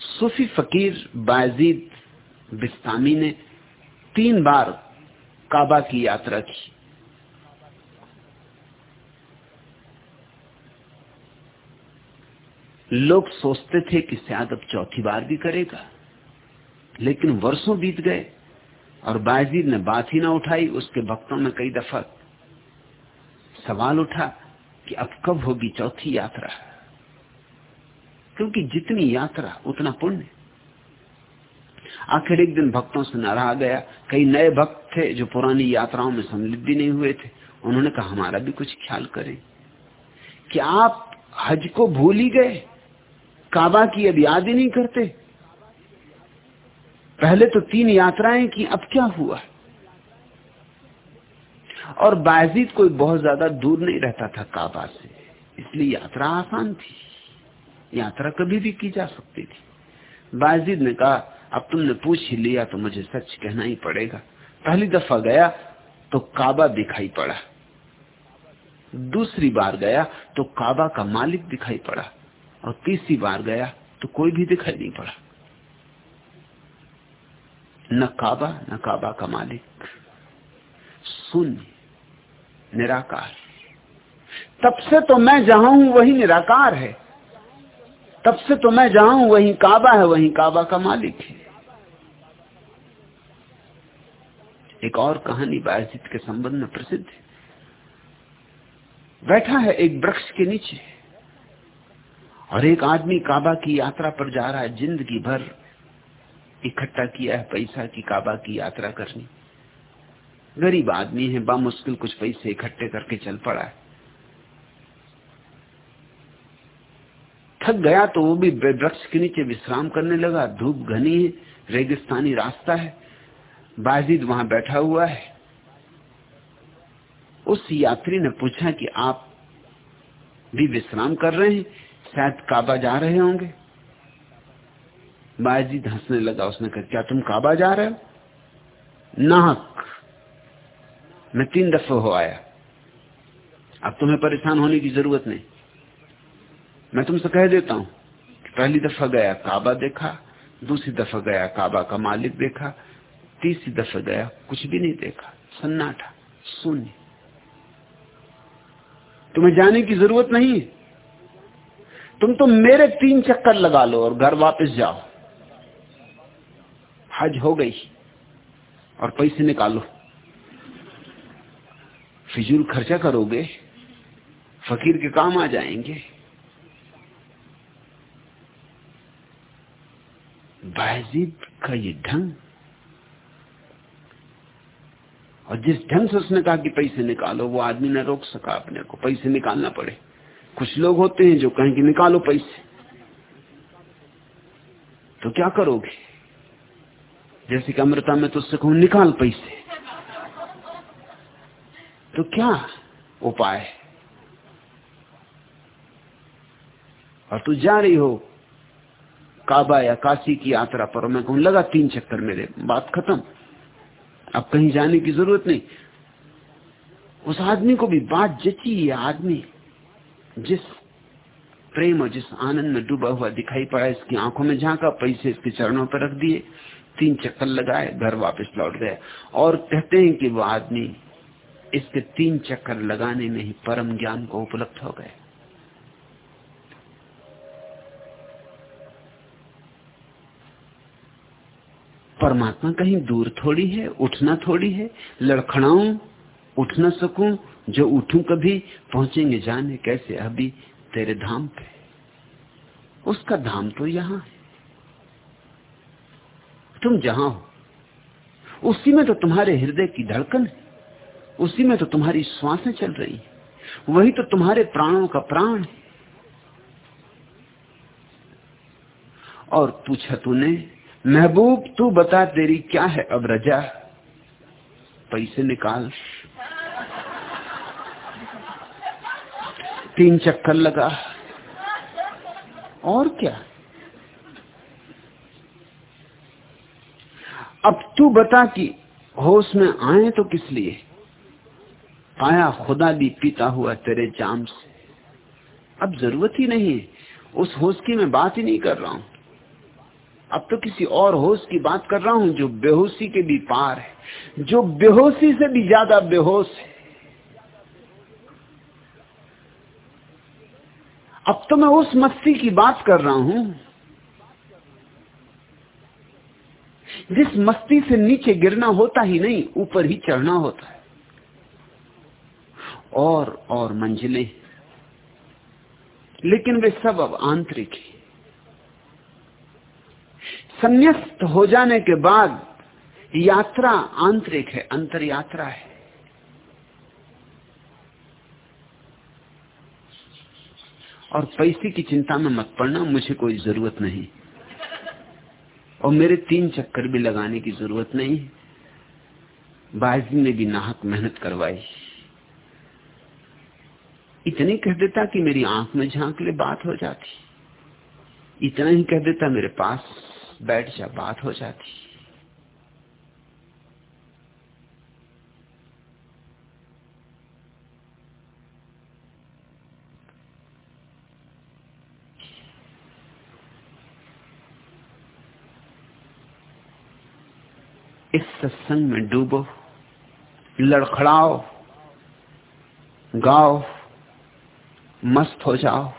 सूफी फकीर बाजीद बिस्तामी ने तीन बार काबा की यात्रा की। लोग सोचते थे कि शायद अब चौथी बार भी करेगा, लेकिन वर्षों बीत गए। और बाजीद ने बात ही ना उठाई, उसके भक्तों में कई दफ़ा सवाल उठा कि अब कब होगी चौथी यात्रा? क्योंकि जितनी यात्रा, उतना पुण्य। आखिर एक दिन भक्तों से नारा गया। कई नए भक्त थे जो पुरानी यात्राओं में समृद्धि नहीं हुए थे। उन्होंने कहा, हमारा भी कुछ ख्याल करें। कि आप हज को भूल ही गए? काबा की अब याद ही नहीं करते? पहले तो तीन यात्राएँ की, अब क्या हुआ? और बाजीद कोई बहुत ज़्यादा दूर नहीं रहता था काबा से, इसलिए यात्रा आसान थी। यात्रा कभी भी की जा सकती थी। बाजीद ने कहा, अब तुमने पूछ ही लिया तो मुझे सच कहना ही पड़ेगा। पहली दफ़ा गया तो काबा दिखाई पड़ा। दूसरी बार गया तो काबा का मालिक दिखाई पड़ा। और तीसरी बार गया तो कोई भी दिखाई नहीं पड़ा। न काबा न काबा का मालिक। शून्य निराकार। तब से तो मैं जहाँ हूँ, वही निराकार है। तब से तो मैं जहाँ हूँ, वही काबा है, वही काबा का मालिक है। एक और कहानी बायजीत के संबंध में प्रसिद्ध है। बैठा है एक वृक्ष के नीचे और एक आदमी काबा की यात्रा पर जा रहा है, ज़िंदगी भर इकट्ठा किया है पैसा की काबा की यात्रा करनी। गरीब आदमी है, बामुश्किल कुछ पैसे इकट्ठे करके चल पड़ा है। थक गया तो वो भी वृक्ष के नीचे विश्राम करने लगा। धूप घनी है, रेगिस्तानी रास्ता है। बाजिद वहाँ बैठा हुआ है। उस यात्री ने पूछा कि आप भी विश्राम कर रहे हैं? शायद काबा जा रहे होंगे। बाजिद हंसने लगा, उसने कहा, क्या तुम काबा जा रहे हो? नाहक, मैं तीन दफे हो आया। अब तुम्हें परेशान होने की ज़रूरत नहीं। मैं तुमसे कह देता हूँ पहली दफ़ा गया, काबा देखा, दूसरी दफ़ा गया, काबा का मालिक देखा, तीसरी दफ़ा गया, कुछ भी नहीं देखा। सन्नाटा, शून्य। तुम्हें जाने की ज़रूरत नहीं। तुम तो मेरे तीन चक्कर लगा लो और घर वापस जाओ। हज हो गई और पैसे निकालो। फिजूल खर्चा करोगे, फकीर के काम आ जाएँगे। बाजीद का ये ढंग और जिस ढंग से उसने कहा कि पैसे निकालो, वो आदमी ने रोक सका अपने को। पैसे निकालना पड़े। कुछ लोग होते हैं जो कहें कि निकालो पैसे। तो क्या करोगे? जैसे कि अमृता में तो उससे कहूँ निकाल पैसे। तो क्या उपाय और तू जा रही हो काबा या काशी की यात्रा पर मैं कहूँ, लगा तीन चक्कर मेरे, बात खत्म। अब कहीं जाने की ज़रूरत नहीं। उस आदमी को भी बात जची है आदमी। जिस प्रेम और जिस आनंद में डूबा हुआ दिखाई पड़ा, इसकी आँखों में झांका, पैसे इसके चरणों पर रख दिए। तीन चक्कर लगाए, घर वापस लौट गए। और कहते हैं कि वो आदमी इसके तीन चक्कर लगाने में ही परम ज्ञान को उपलब्ध हो गए। परमात्मा कहीं दूर थोड़ी है, उठना थोड़ी है, लड़खड़ाऊं, उठ न सकूँ, जो उठूं कभी, पहुँचेंगे जाने कैसे? अभी तेरे धाम पे। उसका धाम तो यहाँ है। तुम जहाँ हो, उसी में तो तुम्हारे हृदय की धड़कन है, उसी में तो तुम्हारी श्वासें चल रही है, वही तो तुम्हारे प्राणों का प्राण है। और पूछा तूने महबूब, तू बता तेरी क्या है अब रजा? पैसे निकाल। तीन चक्कर लगा। और क्या? अब तू बता कि होश में आए तो किस लिए? पाया खुदा भी पीता हुआ तेरे जाम से। अब ज़रूरत ही नहीं उस होश की मैं बात ही नहीं कर रहा हूँ। अब तो किसी और होश की बात कर रहा हूँ जो बेहोशी के भी पार है। जो बेहोशी से भी ज़्यादा बेहोश है। अब तो मैं उस मस्ती की बात कर रहा हूँ। जिस मस्ती से नीचे गिरना होता ही नहीं, ऊपर ही चढ़ना होता है। और और मंजिलें। लेकिन वे सब अब आंतरिक है। संन्यास्त हो जाने के बाद यात्रा आंतरिक है अंतर यात्रा है। और पैसे की चिंता में मत पड़ना, मुझे कोई ज़रूरत नहीं। और मेरे तीन चक्कर भी लगाने की ज़रूरत नहीं। है बाजी ने भी नाहक मेहनत करवाई। इतनी कह देता कि मेरी आँख में झाँक ले बात हो जाती। इतना ही कह देता मेरे पास बैठ जा बात हो जाती। इस सत्संग में डूबो, लड़खड़ाओ, गाओ, मस्त हो जाओ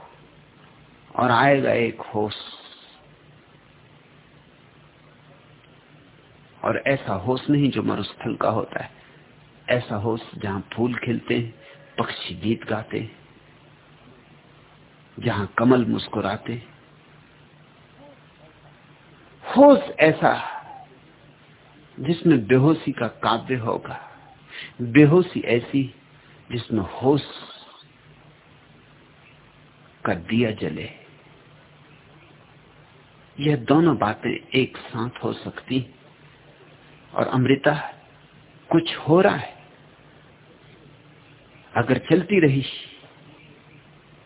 और आएगा एक होश। और ऐसा होश नहीं जो मरुस्थल का होता है। ऐसा होश जहाँ फूल खिलते हैं, पक्षी गीत गाते हैं, जहाँ कमल मुस्कुराते होश ऐसा जिसमें बेहोशी का काव्य होगा। बेहोशी ऐसी जिसमें होश का दिया जले। यह दोनों बातें एक साथ हो सकती और अमृता, कुछ हो रहा है। अगर चलती रही,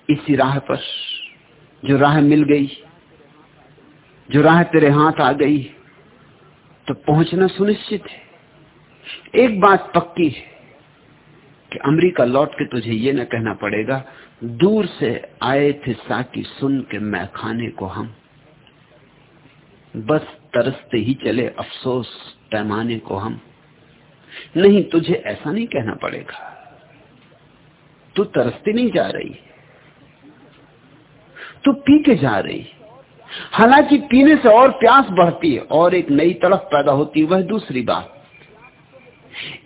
इसी राह पर जो राह मिल गई, जो राह तेरे हाथ आ गई तो पहुँचना सुनिश्चित है। एक बात पक्की है कि अमरीका लौट के तुझे ये न कहना पड़ेगा, दूर से आए थे साकी सुन के मैं खाने को हम। बस तरसते ही चले अफसोस पैमाने को हम। नहीं, तुझे ऐसा नहीं कहना पड़ेगा। तू तरसती नहीं जा रही। तू पी के जा रही। हालाँकि पीने से और प्यास बढ़ती है और एक नई तरफ़ पैदा होती है, वह दूसरी बात।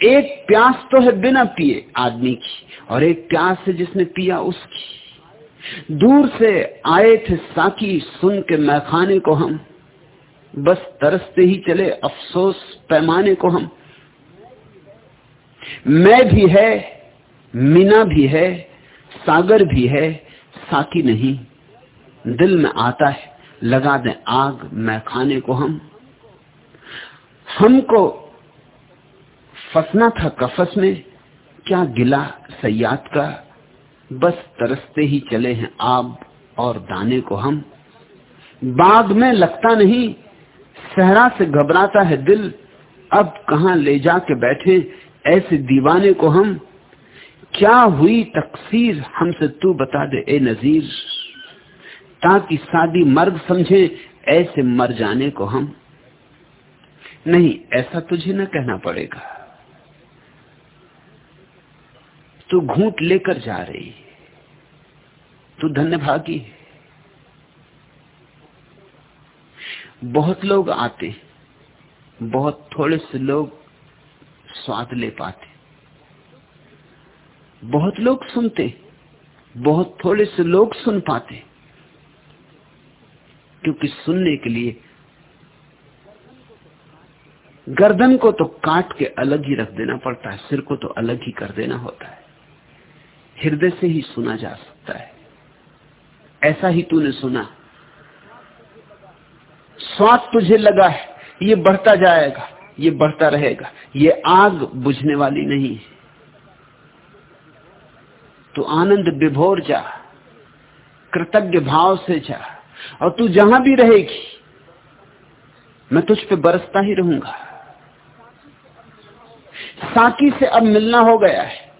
एक प्यास तो है बिना पिए आदमी की, और एक प्यास है जिसने पिया उसकी। दूर से आए थे साकी सुन के मैखाने को हम। बस तरसते ही चले अफसोस पैमाने को हम। मैं भी है, मीना भी है, सागर भी है साकी नहीं, दिल में आता है। लगा दें, आग, मैं खाने को हम। हमको फसना था कफस में, क्या गिला सयाद का? बस तरसते ही चले हैं आब और दाने को हम। बाग में लगता नहीं, सहरा से घबराता है दिल। अब कहा ले जाके बैठे ऐसे दीवाने को हम? क्या हुई तकसीर हमसे तू बता दे, ए नजीर? ताकि शादी मर्ग समझे, ऐसे मर जाने को हम नहीं, ऐसा तुझे न कहना पड़ेगा। तू घूट लेकर जा रही तू धन्य भागी है। बहुत लोग आते बहुत थोड़े से लोग स्वाद ले पाते बहुत लोग सुनते बहुत थोड़े से लोग सुन पाते क्योंकि सुनने के लिए गर्दन को तो काट के अलग ही रख देना पड़ता है, सिर को तो अलग ही कर देना होता है। हृदय से ही सुना जा सकता है। ऐसा ही तूने सुना। स्वाद तुझे लगा है, ये बढ़ता जाएगा, ये बढ़ता रहेगा, ये आग बुझने वाली नहीं है। तो आनंद विभोर जा, कृतज्ञ भाव से जा। और तू जहाँ भी रहेगी, मैं तुझ पे बरसता ही रहूँगा। साकी से अब मिलना हो गया है।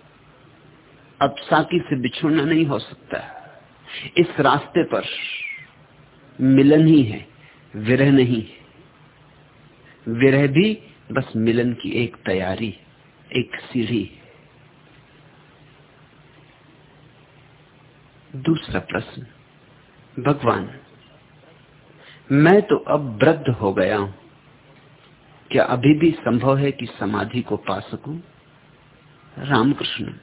अब साकी से बिछुड़ना नहीं हो सकता। इस रास्ते पर मिलन ही है, विरह नहीं है। विरह भी बस मिलन की एक तैयारी, एक सीढ़ी दूसरा प्रश्न, भगवान मैं तो अब वृद्ध हो गया हूँ। क्या अभी भी संभव है कि समाधि को पा सकूँ? रामकृष्ण।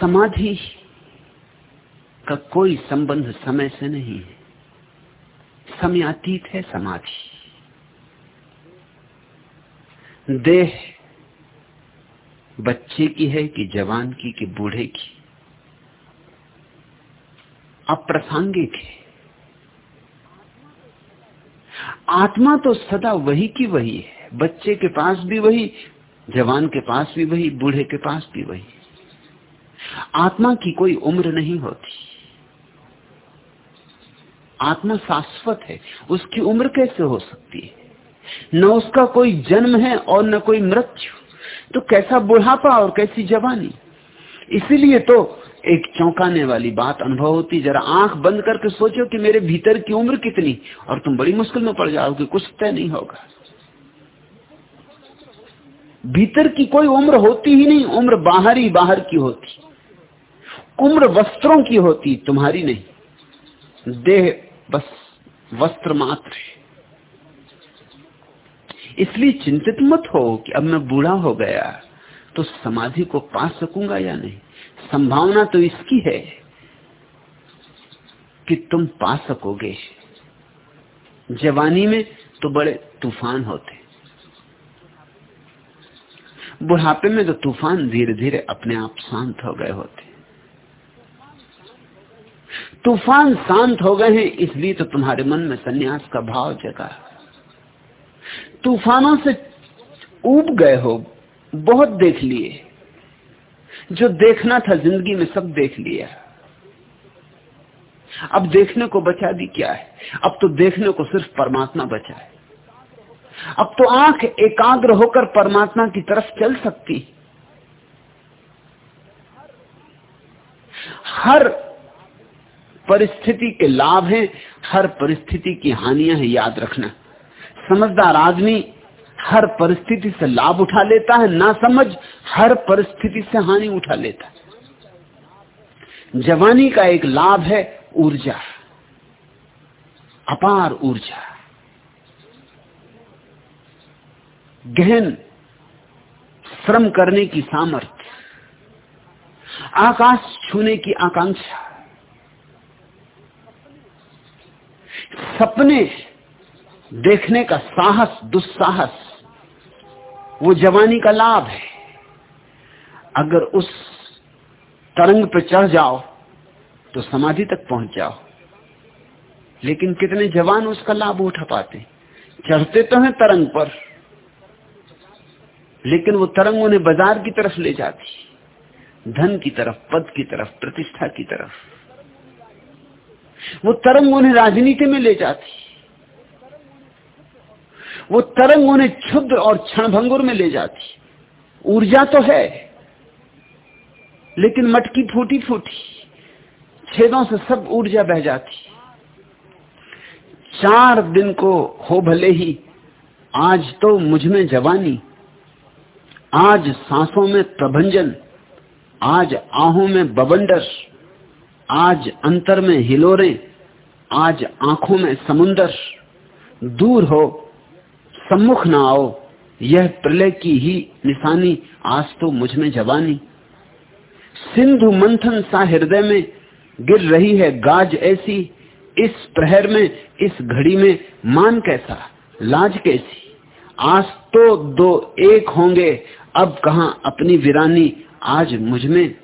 समाधि का कोई संबंध समय से नहीं है। समयातीत है समाधि। देह बच्चे की है कि जवान की कि बूढ़े की? अप्रासंगिक है। आत्मा तो सदा वही की वही है। बच्चे के पास भी वही, जवान के पास भी वही, बूढ़े के पास भी वही। आत्मा की कोई उम्र नहीं होती। आत्मा शाश्वत है। उसकी उम्र कैसे हो सकती है? न उसका कोई जन्म है और न कोई मृत्यु। तो कैसा बुढ़ापा और कैसी जवानी? इसीलिए तो एक चौंकाने वाली बात अनुभव होती, जरा आँख बंद करके सोचो कि मेरे भीतर की उम्र कितनी, और तुम बड़ी मुश्किल में पड़ जाओगे, कुछ तय नहीं होगा। भीतर की कोई उम्र होती ही नहीं, उम्र बाहर ही बाहर की होती। उम्र वस्त्रों की होती, तुम्हारी नहीं। देह बस वस्त्र मात्र इसलिए चिंतित मत हो कि अब मैं बूढ़ा हो गया तो समाधि को पा सकूँगा या नहीं। संभावना तो इसकी है कि तुम पा सकोगे। जवानी में तो बड़े तूफ़ान होते। बुढ़ापे में तो तूफ़ान धीरे धीरे अपने आप शांत हो गए होते। तूफ़ान शांत हो गए हैं, इसलिए तो तुम्हारे मन में सन्यास का भाव जगा। तूफानों से उब गए हो, बहुत देख लिए। जो देखना था ज़िंदगी में सब देख लिया। अब देखने को बचा दी क्या है? अब तो देखने को सिर्फ़ परमात्मा बचा है। अब तो आँख एकाग्र होकर परमात्मा की तरफ़ चल सकती। हर परिस्थिति के लाभ हैं, हर परिस्थिति की हानियाँ हैं, याद रखना। समझदार आदमी हर परिस्थिति से लाभ उठा लेता है, ना समझ, हर परिस्थिति से हानि उठा लेता है। जवानी का एक लाभ है ऊर्जा, अपार ऊर्जा। गहन श्रम करने की सामर्थ्य, आकाश छूने की आकांक्षा, सपने देखने का साहस, दुस्साहस। वो जवानी का लाभ है। अगर उस तरंग पर चढ़ जाओ तो समाधि तक पहुँच जाओ। लेकिन कितने जवान उसका लाभ उठा पाते? चढ़ते तो हैं तरंग पर, लेकिन वो तरंग उन्हें बाज़ार की तरफ़ ले जाती। धन की तरफ़, पद की तरफ़, प्रतिष्ठा की तरफ़। वो तरंग उन्हें राजनीति में ले जाती। वो तरंग उन्हें क्षुद्र और क्षणभंगुर में ले जाती। ऊर्जा तो है, लेकिन मटकी फूटी फूटी, छेदों से सब ऊर्जा बह जाती। चार दिन को हो भले ही, आज तो मुझमें जवानी, आज सांसों में प्रभंजन, आज आहों में बबंडर आज अंतर में हिलोरे, आज आँखों में समुंदर, दूर हो सम्मुख ना आओ। यह प्रलय की ही निशानी। आज तो मुझमें जवानी। सिंधु मंथन सा हृदय में गिर रही है गाज ऐसी। इस प्रहर में, इस घड़ी में मान कैसा, लाज कैसी। आज तो दो एक होंगे, अब कहा अपनी वीरानी। आज मुझमें,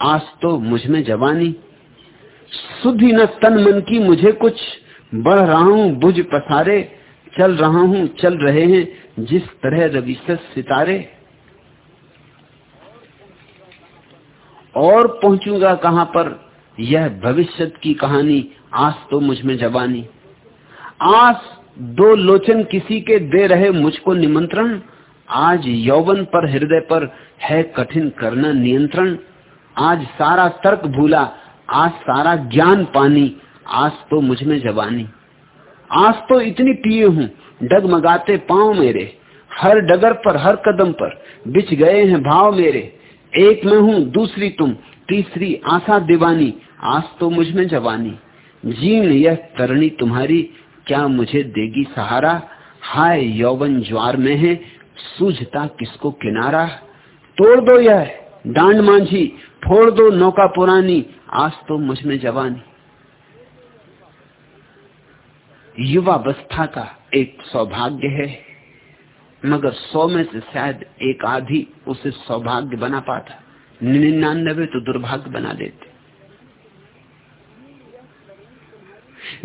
आज तो मुझमें जवानी। सुधी न तन मन की मुझे कुछ, बढ़ रहा हूँ बुझ पसारे। चल रहा हूँ, चल रहे हैं, जिस तरह रवि सितारे। और पहुंचूँगा कहाँ पर? यह भविष्य की कहानी, आज तो मुझमें जवानी। आज दो लोचन किसी के दे रहे मुझको निमंत्रण। आज यौवन पर हृदय पर है कठिन करना नियंत्रण। आज सारा तर्क भूला, आज सारा ज्ञान पानी, आज तो मुझमें जवानी। आज तो इतनी पिए हूँ, डगमगाते पाँव मेरे। हर डगर पर, हर कदम पर बिछ गए हैं भाव मेरे। एक मैं हूँ, दूसरी तुम, तीसरी आशा दीवानी आज तो मुझमें जवानी। जीण यह तरणी तुम्हारी, क्या मुझे देगी सहारा? हाय, यौवन ज्वार में है, सूझता किसको किनारा? तोड़ दो यह, डांड मांझी, फोड़ दो नौका पुरानी आज तो मुझमें जवानी। युवावस्था का एक सौभाग्य है। मगर सौ में से शायद एक आधी उसे सौभाग्य बना पाता। निन्यानबे तो दुर्भाग्य बना देते।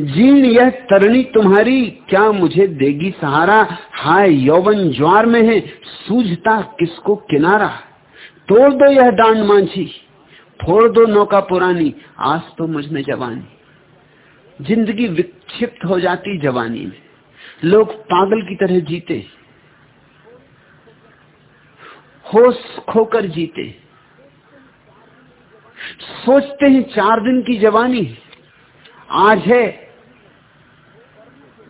जीन यह तरणी तुम्हारी क्या मुझे देगी सहारा? हाय, यौवन ज्वार में है, सूझता किसको किनारा? तोड़ दो यह डांड मांझी, फोड़ दो नौका पुरानी, आज तो मुझमें जवानी। ज़िंदगी विक्षिप्त हो जाती जवानी में। लोग पागल की तरह जीते। होश खोकर जीते। सोचते हैं चार दिन की जवानी आज है,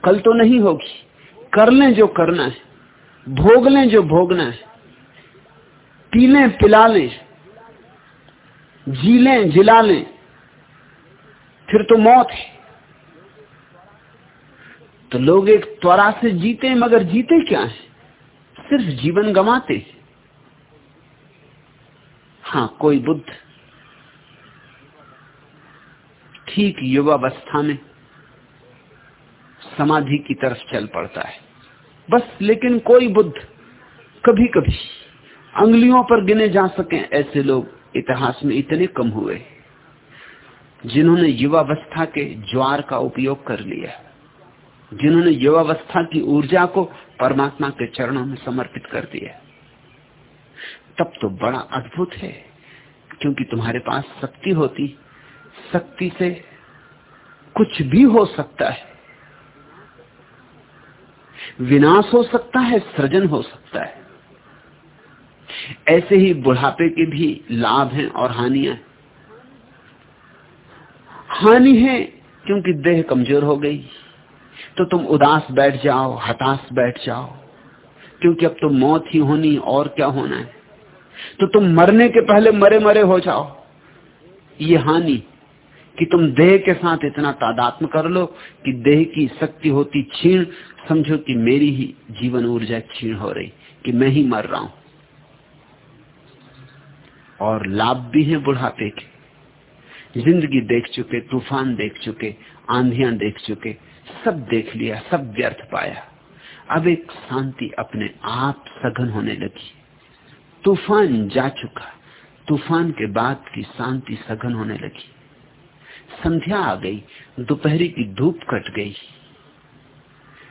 कल तो नहीं होगी। कर लें जो करना है, भोग लें जो भोगना है, पी लें, पिला लें, जी लें, जिला लें, फिर तो मौत है। तो लोग एक त्वरा से जीते मगर जीते क्या है? सिर्फ़ जीवन गमाते हाँ। कोई बुद्ध ठीक युवावस्था में समाधि की तरफ़ चल पड़ता है। बस, लेकिन कोई बुद्ध कभी कभी अंगुलियों पर गिने जा सके, ऐसे लोग इतिहास में इतने कम हुए, जिन्होंने युवावस्था के ज्वार का उपयोग कर लिया। जिन्होंने युवावस्था की ऊर्जा को परमात्मा के चरणों में समर्पित कर दिया तब तो बड़ा अद्भुत है, क्योंकि तुम्हारे पास शक्ति होती, शक्ति से कुछ भी हो सकता है। विनाश हो सकता है, सृजन हो सकता है। ऐसे ही बुढ़ापे के भी लाभ हैं और हानियाँ हानि है क्योंकि देह कमज़ोर हो गई। तो तुम उदास बैठ जाओ, हताश बैठ जाओ। क्योंकि अब तो मौत ही होनी और क्या होना है? तो तुम मरने के पहले मरे मरे हो जाओ। ये हानि कि तुम देह के साथ इतना तादात्म कर लो कि देह की शक्ति होती छीण समझो कि मेरी ही जीवन ऊर्जा छीण हो रही, कि मैं ही मर रहा हूँ। और लाभ भी है बुढ़ापे के। ज़िंदगी देख चुके, तूफ़ान देख चुके, आंधियाँ देख चुके सब देख लिया, सब व्यर्थ पाया। अब एक शांति अपने आप सघन होने लगी। तूफ़ान जा चुका, तूफ़ान के बाद की शांति सघन होने लगी। संध्या आ गई, दोपहरी की धूप कट गई।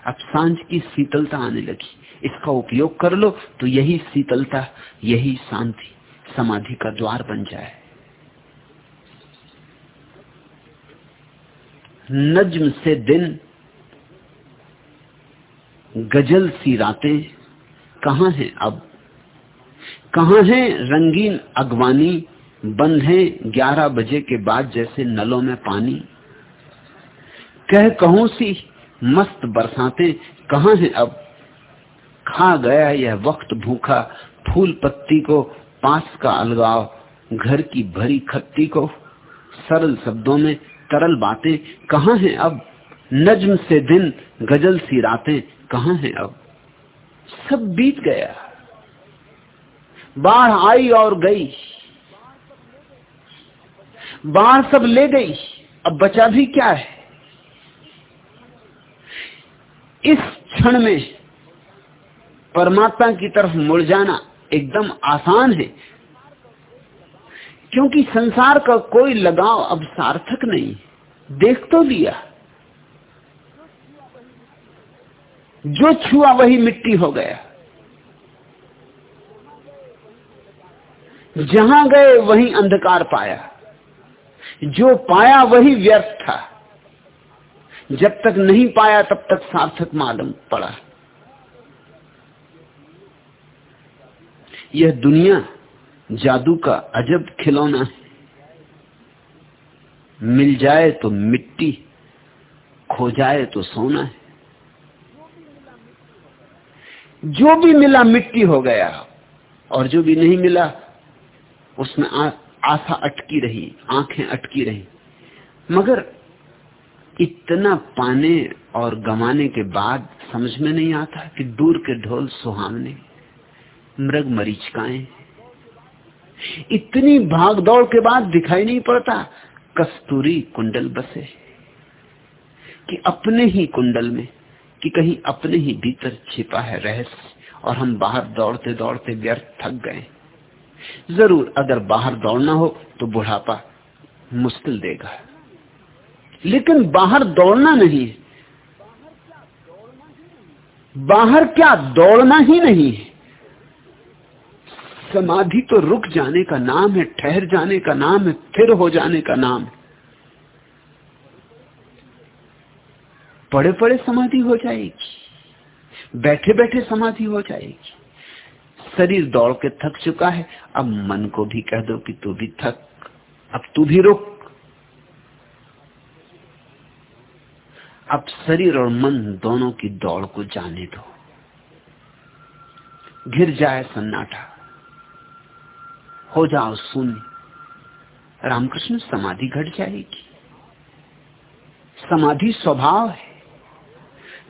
अब साँझ की शीतलता आने लगी। इसका उपयोग कर लो तो यही शीतलता, यही शांति, समाधि का द्वार बन जाए। नज्म से दिन गज़ल सी रातें, कहा हैं अब? कहा है रंगीन अगवानी, बंद है ग्यारह बजे के बाद जैसे नलों में पानी? कह कहूँ सी मस्त बरसाते, कहा है अब? खा गया यह वक्त भूखा, फूल पत्ती को पास का अलगाव, घर की भरी खत्ती को सरल शब्दों में तरल बातें, कहा हैं अब? नज्म से दिन, गज़ल सी रातें कहा है अब? सब बीत गया। बाढ़ आई और गई। बाढ़ सब ले गई। अब बचा भी क्या है? इस क्षण में परमात्मा की तरफ़ मुड़ जाना एकदम आसान है, क्योंकि संसार का कोई लगाव अब सार्थक नहीं। देख तो लिया। जो छुआ वही मिट्टी हो गया। जहाँ गए वही अंधकार पाया। जो पाया वही व्यर्थ था। जब तक नहीं पाया तब तक सार्थक मालूम पड़ा। यह दुनिया जादू का अजब खिलौना है। मिल जाए तो मिट्टी, खो जाए तो सोना है। जो भी मिला मिट्टी हो गया, और जो भी नहीं मिला, उसमें आशा अटकी रही, आँखें अटकी रही। मगर इतना पाने और गमाने के बाद समझ में नहीं आता कि दूर के ढोल सुहावने, मृग मरीचिकाएँ, इतनी भागदौड़ के बाद दिखाई नहीं पड़ता, कस्तूरी कुंडल बसे, कि अपने ही कुंडल में कि कहीं अपने ही भीतर छिपा है रहस्य और हम बाहर दौड़ते दौड़ते व्यर्थ थक गए। ज़रूर अगर बाहर दौड़ना हो तो बुढ़ापा मुश्किल देगा। लेकिन बाहर दौड़ना नहीं। है बाहर क्या दौड़ना ही नहीं। है समाधि तो रुक जाने का नाम है, ठहर जाने का नाम है, फिर हो जाने का नाम। है पड़े पड़े समाधि हो जाएगी। बैठे बैठे समाधि हो जाएगी। शरीर दौड़ के थक चुका है, अब मन को भी कह दो कि तू भी थक, अब तू भी रुक। अब शरीर और मन दोनों की दौड़ को जाने दो। घिर जाए सन्नाटा। हो जाओ शून्य। रामकृष्ण समाधि घट जाएगी। समाधि स्वभाव है।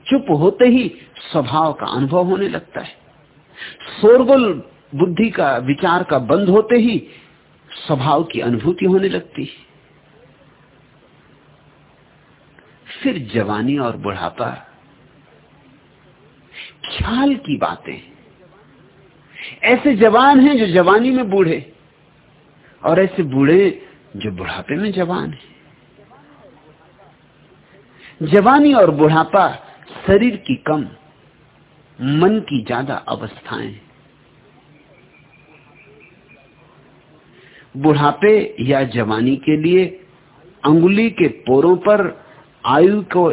चुप होते ही स्वभाव का अनुभव होने लगता है। शोरगुल बुद्धि का विचार का बंद होते ही स्वभाव की अनुभूति होने लगती है। फिर जवानी और बुढ़ापा, ख्याल की बातें। ऐसे जवान हैं जो जवानी में बूढ़े और ऐसे बूढ़े जो बुढ़ापे में जवान है। जवानी और बुढ़ापा शरीर की कम, मन की ज़्यादा अवस्थाएँ। बुढ़ापे या जवानी के लिए अंगुली के पोरों पर आयु को,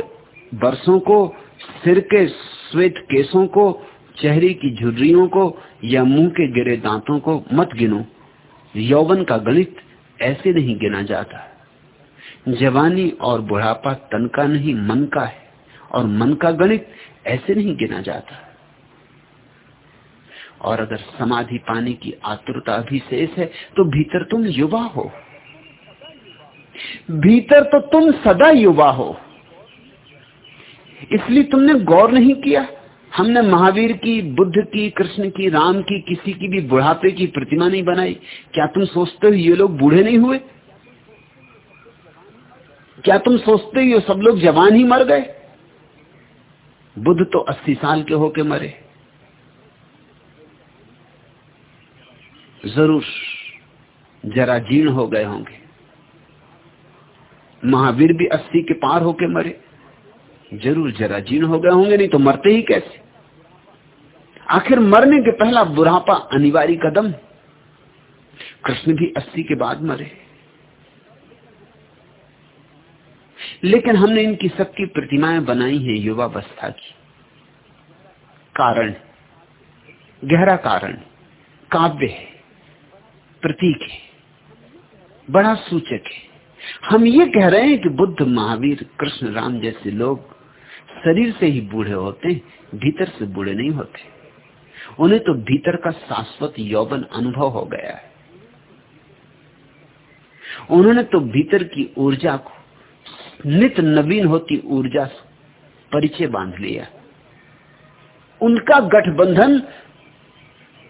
बरसों को, सिर के श्वेत केसों को, चेहरे की झुर्रियों को या मुँह के गिरे दांतों को मत गिनो। यौवन का गणित ऐसे नहीं गिना जाता। जवानी और बुढ़ापा तन का नहीं, मन का है। और मन का गणित ऐसे नहीं गिना जाता। और अगर समाधि पाने की आतुरता भी शेष है तो भीतर तुम युवा हो। भीतर तो तुम सदा युवा हो। इसलिए तुमने गौर नहीं किया। हमने महावीर की, बुद्ध की, कृष्ण की, राम की, किसी की भी बुढ़ापे की प्रतिमा नहीं बनाई। क्या तुम सोचते हो ये लोग बूढ़े नहीं हुए? क्या तुम सोचते हो सब लोग जवान ही मर गए? बुद्ध तो अस्सी साल के होके मरे। ज़रूर जरा जीर्ण हो गए होंगे। महावीर भी अस्सी के पार होके मरे। ज़रूर जरा जीर्ण हो गए होंगे, नहीं तो मरते ही कैसे? आखिर मरने के पहला बुढ़ापा अनिवार्य कदम? कृष्ण भी अस्सी के बाद मरे। लेकिन हमने इनकी सबकी प्रतिमाएँ बनाई हैं, युवावस्था की। कारण गहरा कारण काव्य है। प्रतीक है। बड़ा सूचक है। हम ये कह रहे हैं कि बुद्ध, महावीर, कृष्ण, राम जैसे लोग शरीर से ही बूढ़े होते हैं, भीतर से बूढ़े नहीं होते। उन्हें तो भीतर का शाश्वत यौवन अनुभव हो गया है। उन्होंने तो भीतर की ऊर्जा को नित नवीन होती ऊर्जा परिचय बाँध लिया। उनका गठबंधन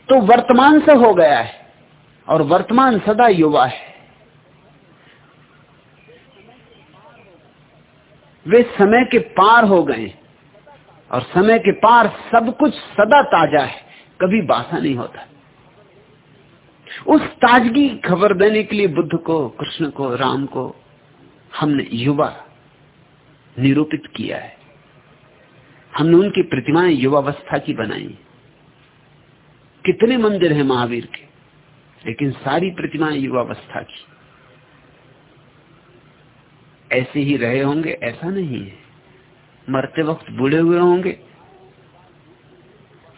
तो वर्तमान से हो गया है और वर्तमान सदा युवा है। वे समय के पार हो गए और समय के पार सब कुछ सदा ताज़ा है, कभी बासा नहीं होता। उस ताजगी खबर देने के लिए बुद्ध को, कृष्ण को, राम को हमने युवा निरूपित किया है। हमने उनकी प्रतिमाएँ युवावस्था की बनाई। कितने मंदिर हैं महावीर के, लेकिन सारी प्रतिमाएँ युवावस्था की। ऐसे ही रहे होंगे, ऐसा नहीं है। मरते वक्त बूढ़े हुए होंगे।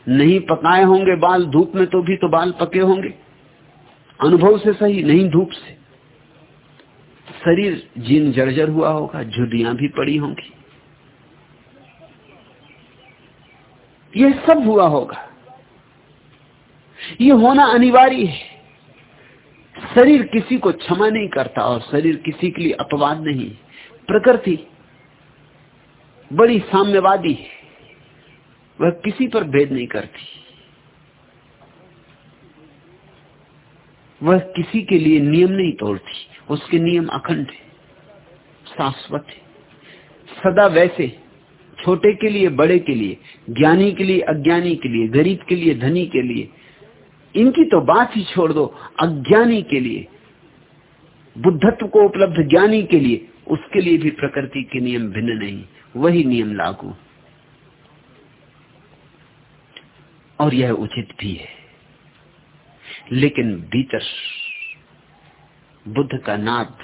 नहीं पकाए होंगे बाल, धूप में तो भी तो बाल पके होंगे। अनुभव से सही, नहीं धूप से। शरीर जीन जर्जर हुआ होगा झुडियाँ भी पड़ी होंगी। यह सब हुआ होगा। यह होना अनिवार्य है। शरीर किसी को क्षमा नहीं करता और शरीर किसी के लिए अपवाद नहीं। प्रकृति बड़ी साम्यवादी है। वह किसी पर भेद नहीं करती। वह किसी के लिए नियम नहीं तोड़ती। उसके नियम अखंड है, शाश्वत है। सदा वैसे, छोटे के लिए, बड़े के लिए, ज्ञानी के लिए, अज्ञानी के लिए, गरीब के लिए, धनी के लिए। इनकी तो बात ही छोड़ दो, अज्ञानी के लिए। बुद्धत्व को उपलब्ध ज्ञानी के लिए, उसके लिए भी प्रकृति के नियम भिन्न नहीं, वही नियम लागू। और यह उचित भी है। लेकिन भीतर बुद्ध का नाद।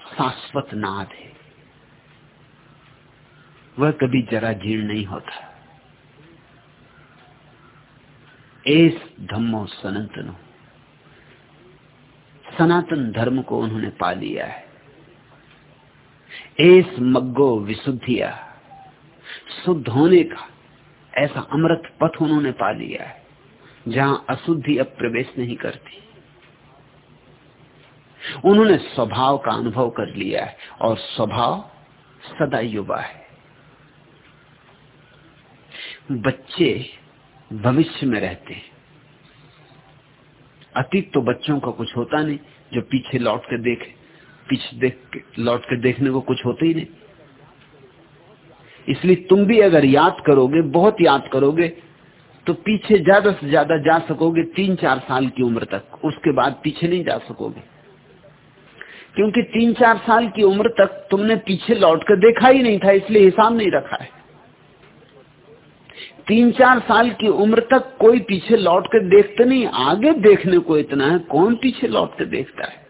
शाश्वत नाद है। वह कभी जरा जीर्ण नहीं होता। एस धम्मो सनातनो। सनातन धर्म को उन्होंने पा लिया है। एस मग्गो विशुद्धिया। शुद्ध होने का ऐसा अमृत पथ उन्होंने पा लिया है। जहाँ अशुद्धि अब प्रवेश नहीं करती। उन्होंने स्वभाव का अनुभव कर लिया है और स्वभाव सदा युवा है। बच्चे भविष्य में रहते हैं। अतीत तो बच्चों का कुछ होता नहीं, जो पीछे लौट के देखे, पीछे देख के, लौट के देखने को कुछ होता ही नहीं। इसलिए तुम भी अगर याद करोगे, बहुत याद करोगे तो पीछे ज़्यादा से ज़्यादा जा सकोगे तीन चार साल की उम्र तक। उसके बाद पीछे नहीं जा सकोगे। क्योंकि तीन चार साल की उम्र तक तुमने पीछे लौट कर देखा ही नहीं था, इसलिए हिसाब नहीं रखा है। तीन चार साल की उम्र तक कोई पीछे लौट कर देखते नहीं, आगे देखने को इतना है, कौन पीछे लौट कर देखता है?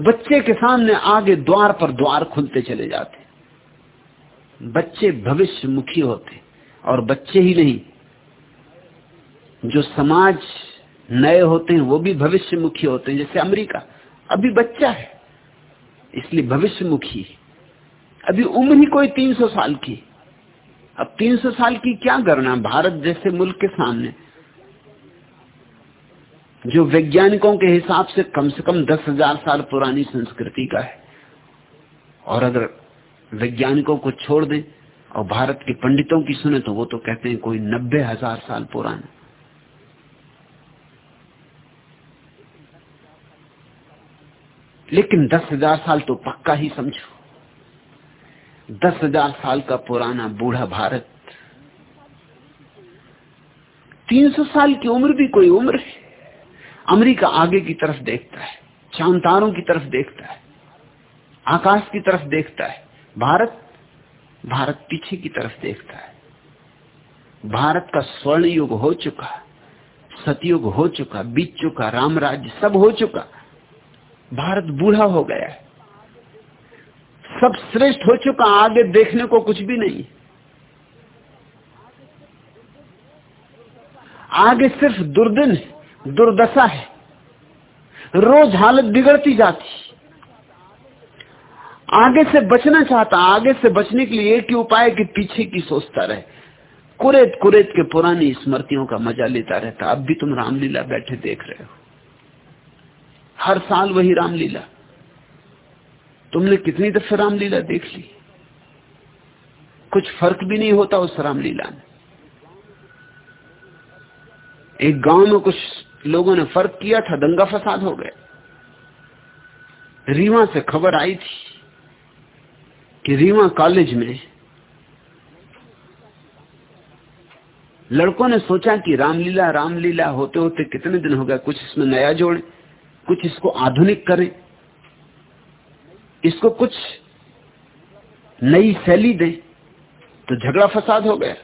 बच्चे के सामने आगे द्वार पर द्वार खुलते चले जाते। बच्चे भविष्य मुखी होते। और बच्चे ही नहीं। जो समाज नए होते हैं, वो भी भविष्य मुखी होते हैं, जैसे अमेरिका। अभी बच्चा है, इसलिए भविष्य मुखी अभी उम्र ही कोई 300 साल की। अब 300 साल की क्या करना भारत जैसे मुल्क के सामने। जो वैज्ञानिकों के हिसाब से कम से कम दस हज़ार साल पुरानी संस्कृति का है। और अगर वैज्ञानिकों को छोड़ दें और भारत के पंडितों की सुने तो वो तो कहते हैं कोई नब्बे हज़ार साल पुराना। लेकिन दस हज़ार साल तो पक्का ही समझो। दस हज़ार साल का पुराना बूढ़ा भारत। तीन सौ साल की उम्र भी कोई उम्र है। अमेरिका आगे की तरफ़ देखता है, चाँद तारों की तरफ़ देखता है, आकाश की तरफ़ देखता है। भारत भारत पीछे की तरफ़ देखता है। भारत का स्वर्ण युग हो चुका, सतयुग हो चुका, बीत चुका, राम राज्य सब हो चुका। भारत बूढ़ा हो गया है। सब श्रेष्ठ हो चुका, आगे देखने को कुछ भी नहीं। आगे सिर्फ़ दुर्दिन दुर्दशा है। रोज हालत बिगड़ती जाती। आगे से बचना चाहता, आगे से बचने के लिए एक ही उपाय कि पीछे की सोचता रहे। कुरेत कुरेत के पुरानी स्मृतियों का मज़ा लेता रहता। अब भी तुम रामलीला बैठे देख रहे हो। हर साल वही रामलीला। तुमने कितनी दफे रामलीला देख ली? कुछ फ़र्क भी नहीं होता उस रामलीला में। एक गाँव में कुछ लोगों ने फ़र्क किया था, दंगा फसाद हो गया रीवा से खबर आई थी। कि रीवा कॉलेज में लड़कों ने सोचा कि रामलीला रामलीला होते होते कितने दिन हो गए, कुछ इसमें नया जोड़े, कुछ इसको आधुनिक करें, इसको कुछ नई शैली दें तो झगड़ा फसाद हो गया।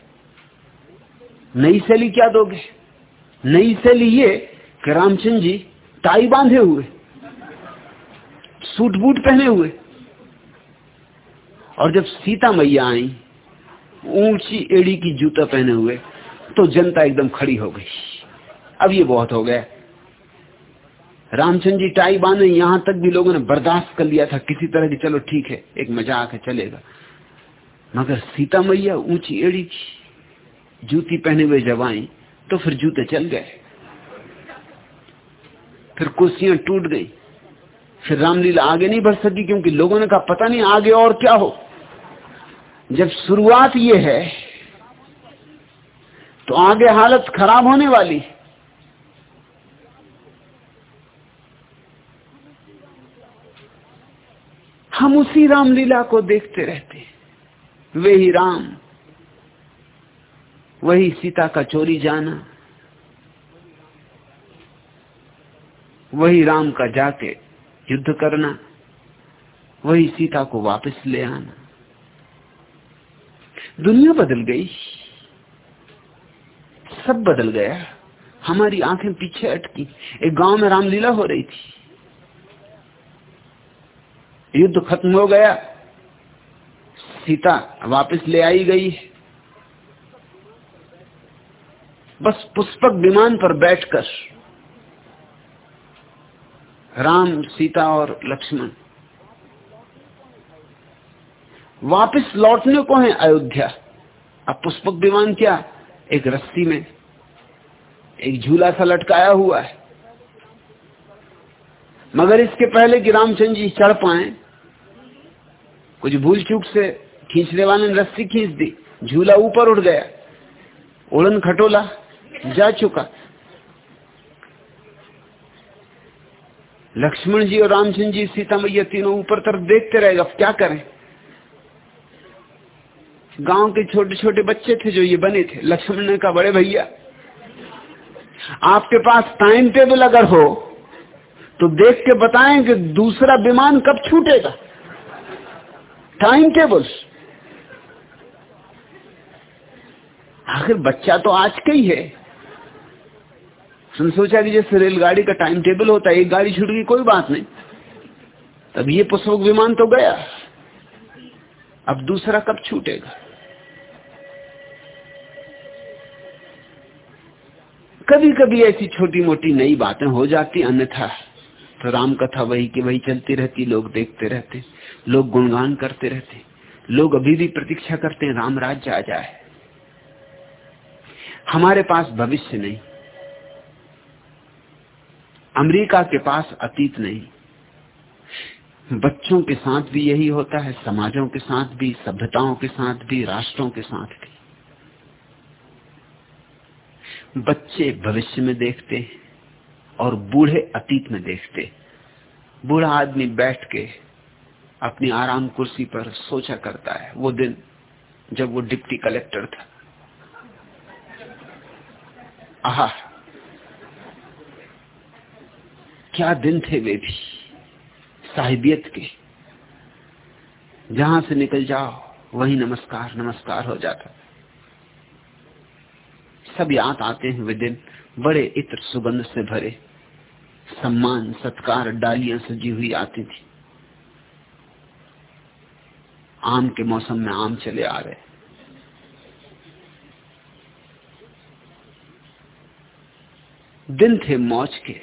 नई शैली क्या दोगे? नई शैली ये कि रामचंद्र जी टाई बांधे हुए, सूट बूट पहने हुए और जब सीता मैया आई, ऊँची एड़ी की जूता पहने हुए तो जनता एकदम खड़ी हो गई। अब ये बहुत हो गया। रामचंद्र जी टाई बांधे, यहाँ तक भी लोगों ने बर्दाश्त कर लिया था, किसी तरह की, चलो ठीक है, एक मज़ाक है, चलेगा। मगर सीता मैया ऊँची एड़ी की जूती पहने हुए जब आई तो फिर जूते चल गए। फिर कुर्सियाँ टूट गई। फिर रामलीला आगे नहीं बढ़ सकी, क्योंकि लोगों ने कहा, पता नहीं आगे और क्या हो? जब शुरुआत ये है तो आगे हालत खराब होने वाली हम उसी रामलीला को देखते रहते वे ही राम, वही सीता का चोरी जाना, वही राम का जाके युद्ध करना, वही सीता को वापस ले आना। दुनिया बदल गई। सब बदल गया। हमारी आँखें पीछे अटकी। एक गाँव में रामलीला हो रही थी। युद्ध खत्म हो गया। सीता वापस ले आई गई। बस पुष्पक विमान पर बैठकर राम, सीता और लक्ष्मण वापस लौटने को है अयोध्या। अब पुष्पक विमान क्या? एक रस्सी में एक झूला सा लटकाया हुआ है। मगर इसके पहले कि रामचंद्र जी चढ़ पाए, कुछ भूल चूक से खींचने वाले ने रस्सी खींच दी, झूला ऊपर उड़ गया। उड़न खटोला जा चुका। लक्ष्मण जी और रामचंद्र जी सीता मैया तीनों ऊपर तरफ़ देखते रहेगा क्या करें? गाँव के छोटे छोटे बच्चे थे जो ये बने थे। लक्ष्मण ने कहा, बड़े भैया, आपके पास टाइम टेबल अगर हो तो देख के बताएँ कि दूसरा विमान कब छूटेगा। टाइम टेबल आखिर बच्चा तो आज का ही है। सुन सोचा कि जैसे रेलगाड़ी का टाइम टेबल होता है, एक गाड़ी छूट गई, कोई बात नहीं। तब ये पुष्पक विमान तो गया। अब दूसरा कब छूटेगा? कभी कभी ऐसी छोटी मोटी नई बातें हो जाती, अन्यथा तो राम कथा वही की वही चलती रहती, लोग देखते रहते, लोग गुणगान करते रहते, लोग अभी भी प्रतीक्षा करते हैं, राम राज्य आ जाए। हमारे पास भविष्य नहीं। अमेरिका के पास अतीत नहीं। बच्चों के साथ भी यही होता है, समाजों के साथ भी, सभ्यताओं के साथ भी, राष्ट्रों के साथ भी। बच्चे भविष्य में देखते हैं और बूढ़े अतीत में देखते बूढ़ा आदमी बैठ के अपनी आराम कुर्सी पर सोचा करता है। वो दिन जब वो डिप्टी कलेक्टर था। आह। क्या दिन थे वे भी। साहिबियत के। जहाँ से निकल जाओ, वही नमस्कार नमस्कार हो जाता सब याद आते हैं वे दिन, बड़े इत्र सुगंध से भरे। सम्मान, सत्कार, डालियाँ सजी हुई आती थी। आम के मौसम में आम चले आ रहे। दिन थे मौज के।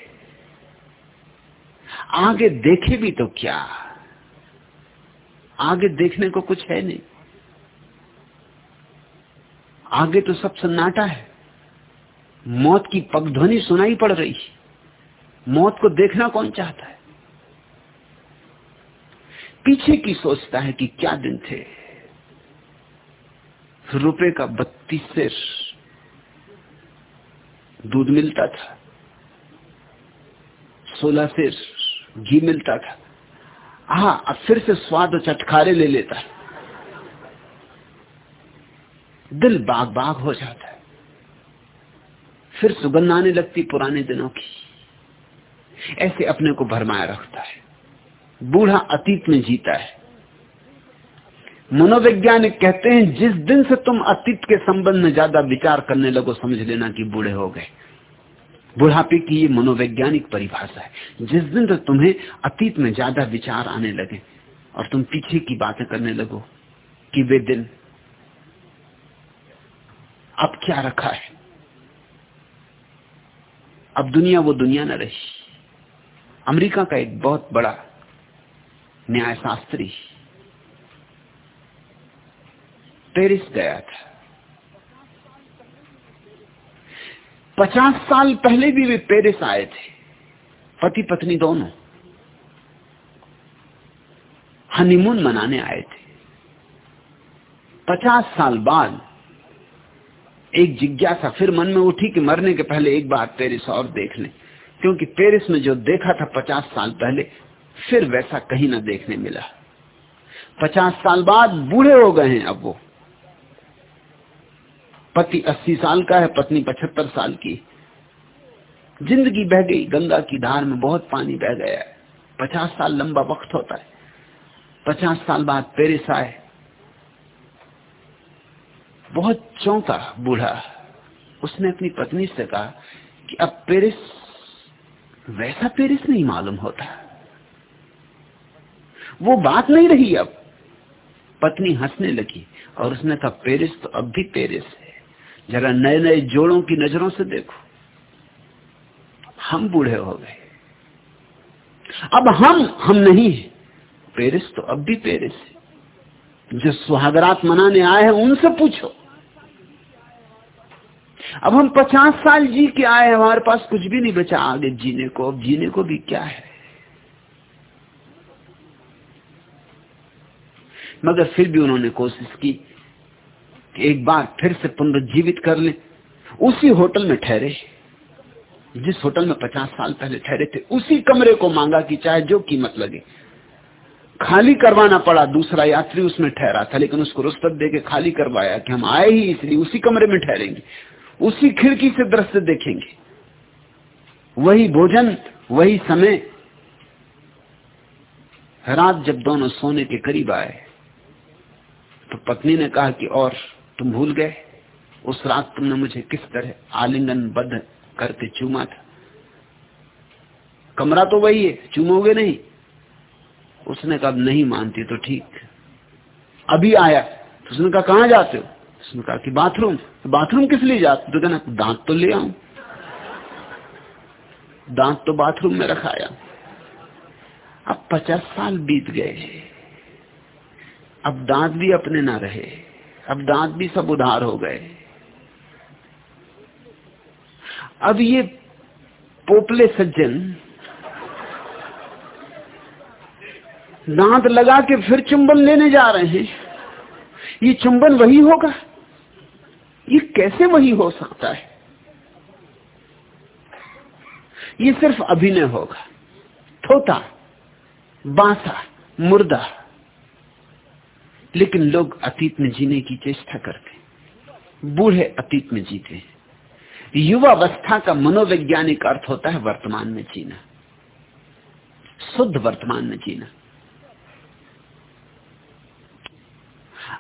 आगे देखे भी तो क्या? आगे देखने को कुछ है नहीं। आगे तो सब सन्नाटा है। मौत की पगध्वनि सुनाई पड़ रही है। मौत को देखना कौन चाहता है? पीछे की सोचता है कि क्या दिन थे। रुपए का बत्तीस से दूध मिलता था। सोलह से घी मिलता था। हाँ अब फिर से स्वाद और चटखारे ले लेता। है दिल बाग बाग हो जाता है। फिर सुगंध आने लगती पुराने दिनों की। ऐसे अपने को भरमाया रखता है। बूढ़ा अतीत में जीता है। मनोवैज्ञानिक कहते हैं, जिस दिन से तुम अतीत के संबंध में ज़्यादा विचार करने लगो, समझ लेना कि बूढ़े हो गए। बुढ़ापे की ये मनोवैज्ञानिक परिभाषा है। जिस दिन से तुम्हें अतीत में ज़्यादा विचार आने लगे और तुम पीछे की बातें करने लगो कि वे दिन अब क्या रखा है? अब दुनिया वो दुनिया न रही। अमेरिका का एक बहुत बड़ा न्यायशास्त्री पेरिस गया था। पचास साल पहले भी वे पेरिस आए थे। पति पत्नी दोनों हनीमून मनाने आए थे। पचास साल बाद एक जिज्ञासा फिर मन में उठी कि मरने के पहले एक बार पेरिस और देख ले। क्योंकि पेरिस में जो देखा था पचास साल पहले, फिर वैसा कहीं ना देखने मिला। पचास साल बाद बूढ़े हो गए हैं अब वो। पति अस्सी साल का है, पत्नी पचहत्तर साल की। ज़िंदगी बह गई, गंगा की धार में बहुत पानी बह गया है। पचास साल लंबा वक्त होता है। पचास साल बाद पेरिस आए। बहुत चौंका बूढ़ा। उसने अपनी पत्नी से कहा कि अब पेरिस, वैसा पेरिस नहीं मालूम होता। वो बात नहीं रही अब। पत्नी हंसने लगी और उसने कहा, पेरिस तो अब भी पेरिस है। जरा नए नए जोड़ों की नज़रों से देखो। हम बूढ़े हो गए। अब हम हम नहीं है। पेरिस तो अब भी पेरिस है। जो सुहागरात मनाने आए हैं उनसे पूछो। अब हम पचास साल जी के आए हमारे पास कुछ भी नहीं बचा आगे जीने को। अब जीने को भी क्या है? मगर फिर भी उन्होंने कोशिश की कि एक बार फिर से पुनर्जीवित कर ले। उसी होटल में ठहरे। जिस होटल में पचास साल पहले ठहरे थे, उसी कमरे को मांगा कि चाहे जो कीमत लगे। खाली करवाना पड़ा, दूसरा यात्री उसमें ठहरा था, लेकिन उसको रुस्तत दे के खाली करवाया कि हम आए ही इसलिए उसी कमरे में ठहरेंगे। उसी खिड़की से दृश्य देखेंगे। वही भोजन, वही समय। रात जब दोनों सोने के करीब आए तो पत्नी ने कहा कि और तुम भूल गए? उस रात तुमने मुझे किस तरह आलिंगन बद्ध करके चूमा था? कमरा तो वही है, चूमोगे नहीं? उसने कहा नहीं मानती तो ठीक। अभी आया तो उसने कहा, कहाँ जाते हो? उसने कहा कि बाथरूम बाथरूम किस लिए जाते? तो कहना, दांत तो ले आऊ। दांत तो बाथरूम में रखाया। अब पचास साल बीत गए। अब दांत भी अपने ना रहे। अब दांत भी सब उधार हो गए। अब ये पोपले सज्जन दांत लगा के फिर चुंबन लेने जा रहे हैं। ये चुंबन वही होगा? ये कैसे वही हो सकता है? ये सिर्फ़ अभिनय होगा। थोता, बांसा, मुर्दा। लेकिन लोग अतीत में जीने की चेष्टा करते बूढ़े अतीत में जीते युवावस्था का मनोवैज्ञानिक अर्थ होता है वर्तमान में जीना। शुद्ध वर्तमान में जीना।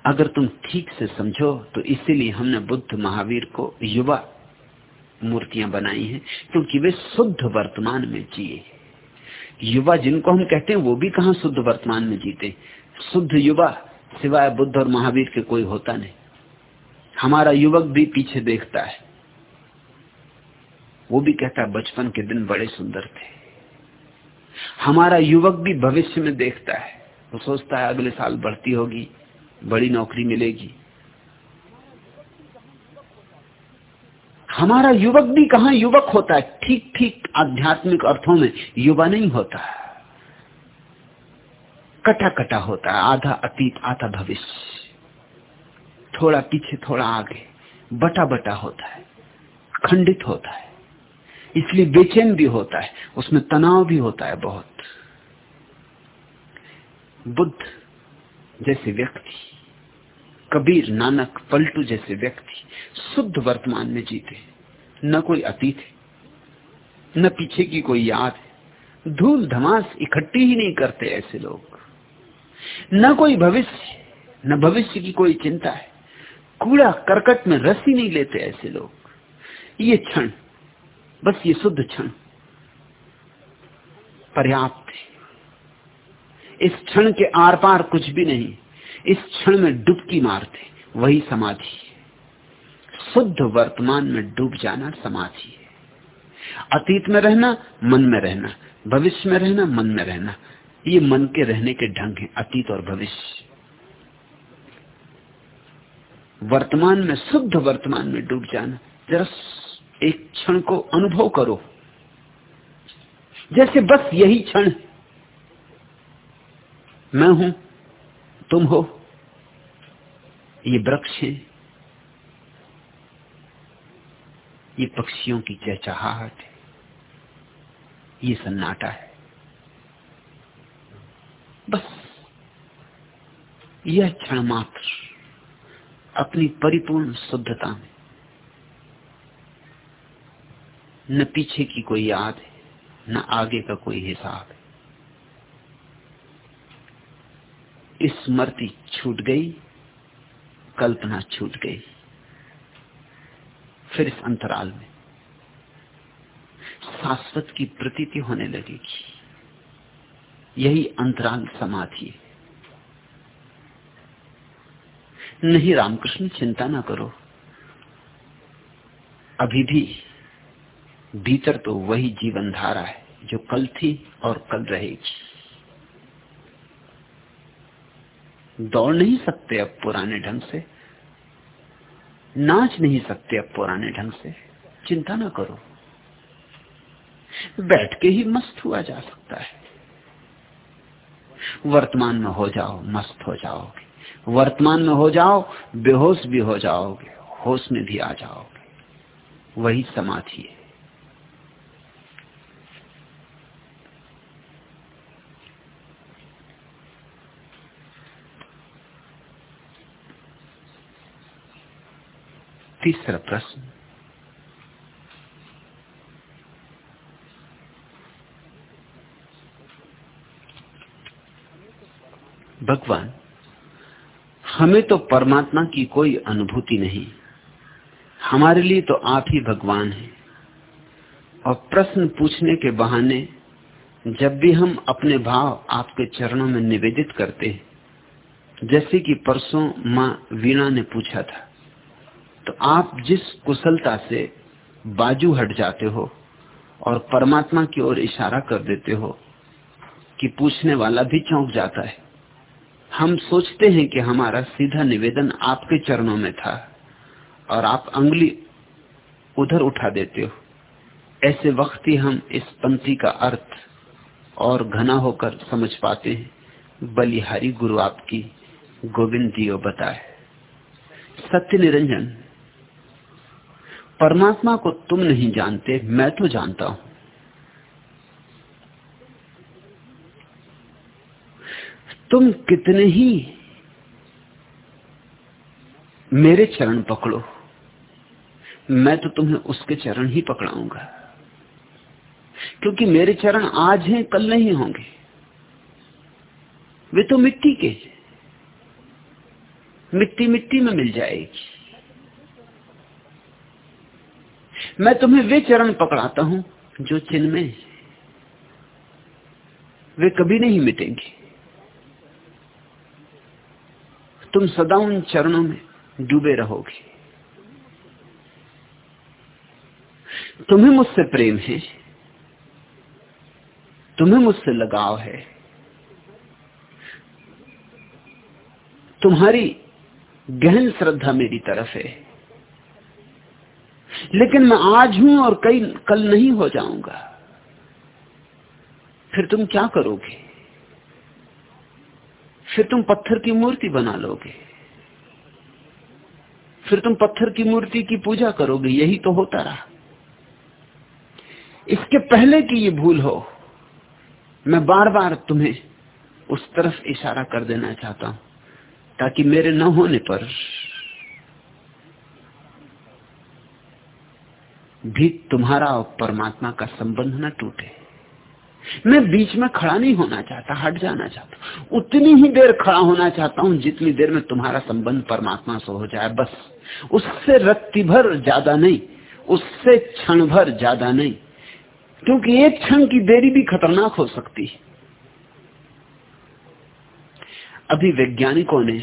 अगर तुम ठीक से समझो तो इसीलिए हमने बुद्ध महावीर को युवा मूर्तियाँ बनाई हैं, क्योंकि वे शुद्ध वर्तमान में जिए युवा जिनको हम कहते हैं, वो भी कहा शुद्ध वर्तमान में जीते शुद्ध युवा सिवाय बुद्ध और महावीर के कोई होता नहीं। हमारा युवक भी पीछे देखता है। वो भी कहता है, बचपन के दिन बड़े सुंदर थे। हमारा युवक भी भविष्य में देखता है। वो सोचता है, अगले साल बढ़ती होगी। बड़ी नौकरी मिलेगी। हमारा युवक भी कहा युवक होता है? ठीक ठीक आध्यात्मिक अर्थों में युवा नहीं होता। कटा कटा होता है, आधा अतीत, आधा भविष्य। थोड़ा पीछे, थोड़ा आगे बटा बटा होता है, खंडित होता है। इसलिए बेचैन भी होता है, उसमें तनाव भी होता है बहुत। बुद्ध जैसे व्यक्ति कबीर नानक पलटू जैसे व्यक्ति शुद्ध वर्तमान में जीते न कोई अतीत है, न पीछे की कोई याद है। धूल धमास इकट्ठी ही नहीं करते ऐसे लोग। न कोई भविष्य न भविष्य की कोई चिंता है। कूड़ा करकट में रसी नहीं लेते ऐसे लोग। ये क्षण, बस ये शुद्ध क्षण पर्याप्त है। इस क्षण के आर पार कुछ भी नहीं। इस क्षण में डुबकी मारते, वही समाधि शुद्ध वर्तमान में डूब जाना समाधि है। अतीत में रहना, मन में रहना, भविष्य में रहना, मन में रहना, ये मन के रहने के ढंग है, अतीत और भविष्य। वर्तमान में, शुद्ध वर्तमान में डूब जाना, जरा एक क्षण को अनुभव करो। जैसे बस यही क्षण मैं हूँ तुम हो। ये वृक्ष है। ये पक्षियों की चहचहाहट है। ये सन्नाटा है। बस, यह क्षण मात्र अपनी परिपूर्ण शुद्धता में। न पीछे की कोई याद है, न आगे का कोई हिसाब है। स्मृति छूट गई, कल्पना छूट गई। फिर इस अंतराल में शाश्वत की प्रतीति होने लगेगी यही अंतराल समाधि है। नहीं रामकृष्ण, चिंता ना करो। अभी भी भीतर तो वही जीवन धारा है जो कल थी और कल रहेगी। दौड़ नहीं सकते अब पुराने ढंग से। नाच नहीं सकते अब पुराने ढंग से। चिंता ना करो। बैठ के ही मस्त हुआ जा सकता है। वर्तमान में हो जाओ, मस्त हो जाओगे। वर्तमान में हो जाओ, बेहोश भी हो जाओगे, होश में भी आ जाओगे। वही समाधि है। तीसरा प्रश्न। भगवान, हमें तो परमात्मा की कोई अनुभूति नहीं। हमारे लिए तो आप ही भगवान हैं। और प्रश्न पूछने के बहाने जब भी हम अपने भाव आपके चरणों में निवेदित करते हैं, जैसे कि परसों माँ वीणा ने पूछा था तो आप जिस कुशलता से बाजू हट जाते हो और परमात्मा की ओर इशारा कर देते हो कि पूछने वाला भी चौंक जाता है, हम सोचते हैं कि हमारा सीधा निवेदन आपके चरणों में था और आप अंगुली उधर उठा देते हो। ऐसे वक्त ही हम इस पंक्ति का अर्थ और घना होकर समझ पाते हैं। बलिहारी गुरु आपकी गोविंद दियो बताए। सत्य निरंजन परमात्मा को तुम नहीं जानते, मैं तो जानता हूँ। तुम कितने ही मेरे चरण पकड़ो, मैं तो तुम्हें उसके चरण ही पकड़ाऊँगा। क्योंकि मेरे चरण आज हैं, कल नहीं होंगे। वे तो मिट्टी के मिट्टी मिट्टी में मिल जाएगी। मैं तुम्हें वे चरण पकड़ाता हूँ जो चिन्ह में वे कभी नहीं मिटेंगे। तुम सदा उन चरणों में डूबे रहोगे। तुम्हें मुझसे प्रेम है। तुम्हें मुझसे लगाव है। तुम्हारी गहन श्रद्धा मेरी तरफ़ है। लेकिन मैं आज हूँ और कई कल नहीं हो जाऊँगा। फिर तुम क्या करोगे? फिर तुम पत्थर की मूर्ति बना लोगे। फिर तुम पत्थर की मूर्ति की पूजा करोगे, यही तो होता रहा। इसके पहले कि ये भूल हो, मैं बार बार तुम्हें उस तरफ़ इशारा कर देना चाहता हूँ, ताकि मेरे न होने पर भी तुम्हारा और परमात्मा का संबंध न टूटे। मैं बीच में खड़ा नहीं होना चाहता, हट जाना चाहता उतनी ही देर खड़ा होना चाहता हूँ जितनी देर में तुम्हारा संबंध परमात्मा से हो जाए, बस। उससे रत्ती भर ज़्यादा नहीं, उससे क्षण भर ज़्यादा नहीं, क्योंकि एक क्षण की देरी भी खतरनाक हो सकती है। अभी वैज्ञानिकों ने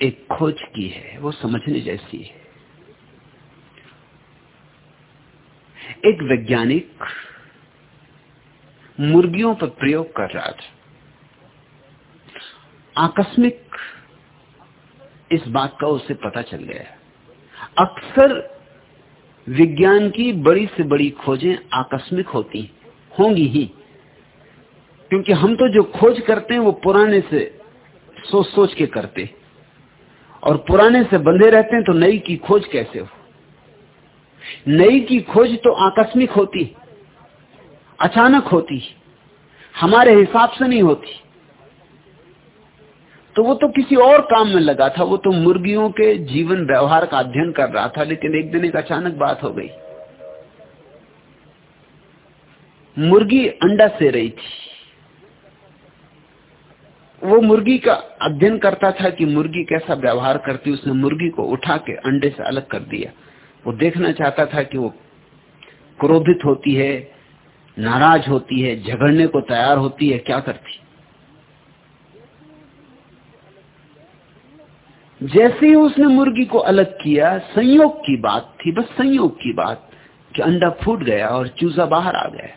एक खोज की है, वो समझने जैसी है। एक वैज्ञानिक मुर्गियों पर प्रयोग कर रहा था। आकस्मिक इस बात का उसे पता चल गया। अक्सर विज्ञान की बड़ी से बड़ी खोजें आकस्मिक होती, होंगी ही। क्योंकि हम तो जो खोज करते हैं वो पुराने से सोच सोच के करते और पुराने से बंधे रहते हैं तो नई की खोज कैसे हो? नई की खोज तो आकस्मिक होती, अचानक होती, हमारे हिसाब से नहीं होती। तो वो तो किसी और काम में लगा था, वो तो मुर्गियों के जीवन व्यवहार का अध्ययन कर रहा था, लेकिन एक दिन एक अचानक बात हो गई। मुर्गी अंडा से रही थी। वो मुर्गी का अध्ययन करता था कि मुर्गी कैसा व्यवहार करती, उसने मुर्गी को उठा के अंडे से अलग कर दिया। वो देखना चाहता था कि वो क्रोधित होती है, नाराज़ होती है, झगड़ने को तैयार होती है, क्या करती? जैसे ही उसने मुर्गी को अलग किया, संयोग की बात थी, बस संयोग की बात कि अंडा फूट गया और चूजा बाहर आ गया।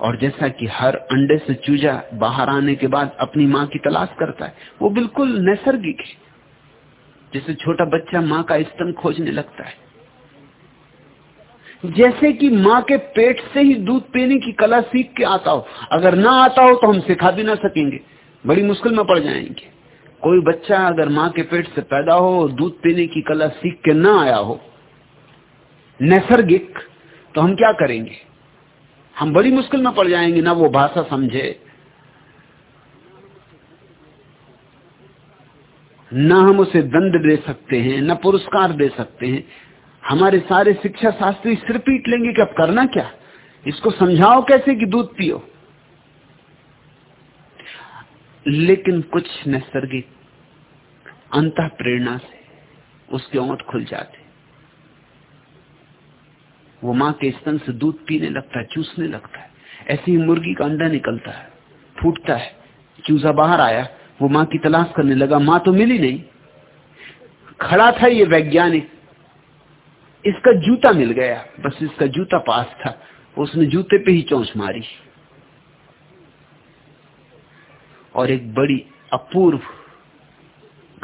और जैसा कि हर अंडे से चूजा बाहर आने के बाद अपनी माँ की तलाश करता है, वो बिल्कुल नैसर्गिक है। जैसे छोटा बच्चा माँ का स्तन खोजने लगता है। जैसे कि माँ के पेट से ही दूध पीने की कला सीख के आता हो। अगर ना आता हो तो हम सिखा भी ना सकेंगे। बड़ी मुश्किल में पड़ जाएँगे। कोई बच्चा अगर माँ के पेट से पैदा हो, दूध पीने की कला सीख के ना आया हो, नैसर्गिक तो हम क्या करेंगे? हम बड़ी मुश्किल में पड़ जाएँगे ना वो भाषा समझे न हम उसे दंड दे सकते हैं, न पुरस्कार दे सकते हैं। हमारे सारे शिक्षा शास्त्री सिर पीट लेंगे कि अब करना क्या? इसको समझाओ कैसे कि दूध पियो? लेकिन कुछ नैसर्गिक अंत प्रेरणा से उसके ओंठ खुल जाते। वो माँ के स्तन से दूध पीने लगता है, चूसने लगता है। ऐसे ही मुर्गी का अंडा निकलता है, फूटता है, चूजा बाहर आया वो माँ की तलाश करने लगा, माँ तो मिली नहीं। खड़ा था ये वैज्ञानिक। इसका जूता मिल गया, बस इसका जूता पास था। उसने जूते पे ही चौंच मारी। और एक बड़ी अपूर्व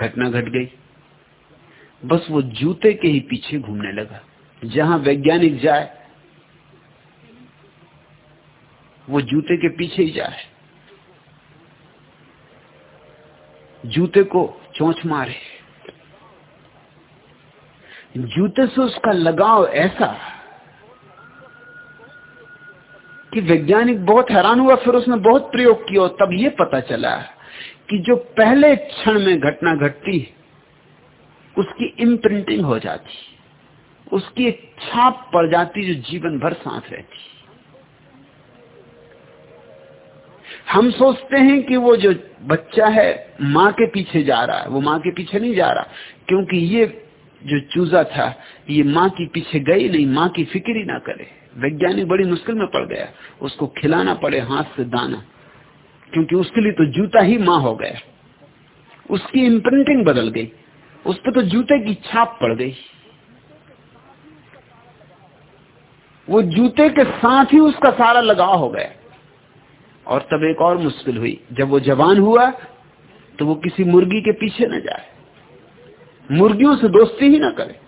घटना घट गट गई। बस वो जूते के ही पीछे घूमने लगा। जहाँ वैज्ञानिक जाए, वो जूते के पीछे ही जाए। जूते को चोंच मारे। जूते से उसका लगाव ऐसा कि वैज्ञानिक बहुत हैरान हुआ, फिर उसने बहुत प्रयोग किया तब ये पता चला कि जो पहले क्षण में घटना घटती, उसकी इम्प्रिंटिंग हो जाती, उसकी एक छाप पड़ जाती, जो जीवन भर साथ रहती। हम सोचते हैं कि वो जो बच्चा है, माँ के पीछे जा रहा है। वो माँ के पीछे नहीं जा रहा, क्योंकि ये जो चूजा था, ये माँ के पीछे गई नहीं, माँ की फ़िक्र ही ना करे। वैज्ञानिक बड़ी मुश्किल में पड़ गया, उसको खिलाना पड़े हाथ से दाना, क्योंकि उसके लिए तो जूता ही माँ हो गया। उसकी इम्प्रिंटिंग बदल गई, उस पर तो जूते की छाप पड़ गई। वो जूते के साथ ही उसका सारा लगाव हो गया। और तब एक और मुश्किल हुई। जब वो जवान हुआ तो वो किसी मुर्गी के पीछे न जाए। मुर्गियों से दोस्ती ही ना करे।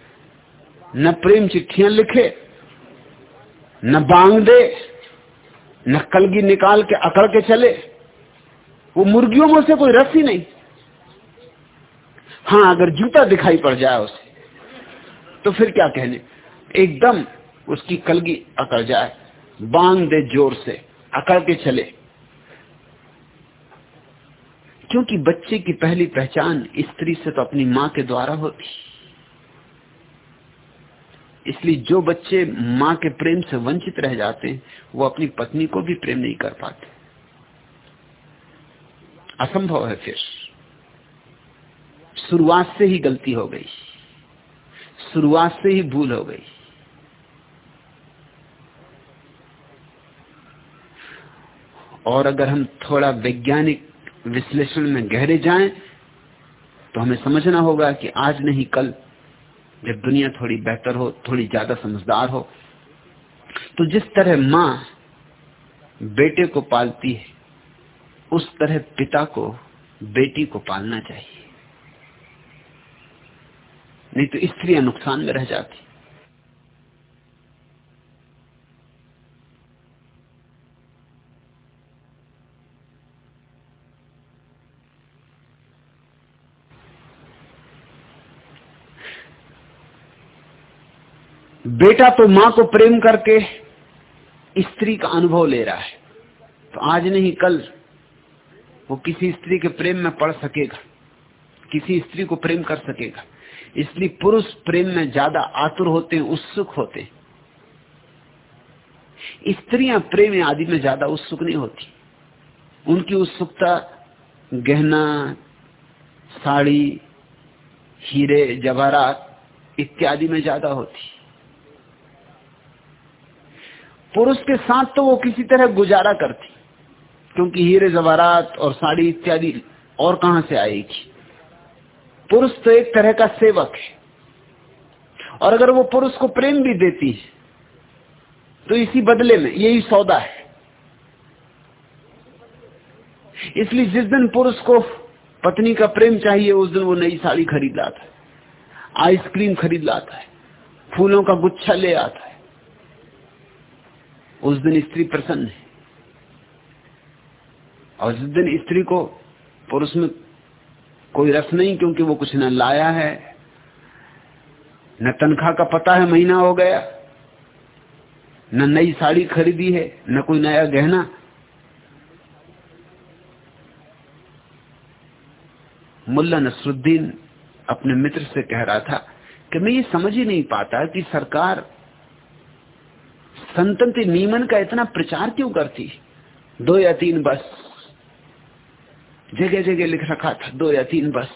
न प्रेम चिट्ठियाँ लिखे, न बांग दे, न कलगी निकाल के अकड़ के चले। वो मुर्गियों में से कोई रस ही नहीं। हाँ अगर जूता दिखाई पड़ जाए उसे तो फिर क्या कहने? एकदम उसकी कलगी अकड़ जाए। बांग दे ज़ोर से, अकड़ के चले। क्योंकि बच्चे की पहली पहचान स्त्री से तो अपनी माँ के द्वारा होती। इसलिए जो बच्चे माँ के प्रेम से वंचित रह जाते हैं, वो अपनी पत्नी को भी प्रेम नहीं कर पाते। असंभव है फिर। शुरुआत से ही गलती हो गई। शुरुआत से ही भूल हो गई। और अगर हम थोड़ा वैज्ञानिक विश्लेषण में गहरे जाएँ तो हमें समझना होगा कि आज नहीं कल। जब दुनिया थोड़ी बेहतर हो, थोड़ी ज़्यादा समझदार हो तो जिस तरह माँ बेटे को पालती है, उस तरह पिता को, बेटी को पालना चाहिए। नहीं तो स्त्रियाँ नुकसान में रह जाती। बेटा तो माँ को प्रेम करके स्त्री का अनुभव ले रहा है। तो आज नहीं, कल वो किसी स्त्री के प्रेम में पड़ सकेगा। किसी स्त्री को प्रेम कर सकेगा। इसलिए पुरुष प्रेम में ज़्यादा आतुर होते हैं, उत्सुक होते हैं। स्त्रियाँ प्रेम आदि में ज़्यादा उत्सुक नहीं होती। उनकी उत्सुकता गहना, साड़ी, हीरे, जवाहरात इत्यादि में ज़्यादा होती। पुरुष के साथ तो वो किसी तरह गुजारा करती। क्योंकि हीरे जवारात और साड़ी इत्यादि और कहाँ से आएगी? पुरुष तो एक तरह का सेवक है। और अगर वो पुरुष को प्रेम भी देती है तो इसी बदले में यही सौदा है। इसलिए जिस दिन पुरुष को पत्नी का प्रेम चाहिए, उस दिन वो नई साड़ी खरीद लाता है, आइसक्रीम खरीद लाता है, फूलों का गुच्छा ले आता है। उस दिन स्त्री प्रसन्न है। और जिस दिन स्त्री को पुरुष में कोई रस नहीं, क्योंकि वो कुछ न लाया है, न तनख्वाह का पता है, महीना हो गया, न नई साड़ी खरीदी है, न कोई नया गहना। मुल्ला नसरुद्दीन अपने मित्र से कह रहा था कि मैं ये समझ ही नहीं पाता कि सरकार संतति नियमन का इतना प्रचार क्यों करती? दो या तीन बस। जगह जगह लिख रखा था, दो या तीन बस।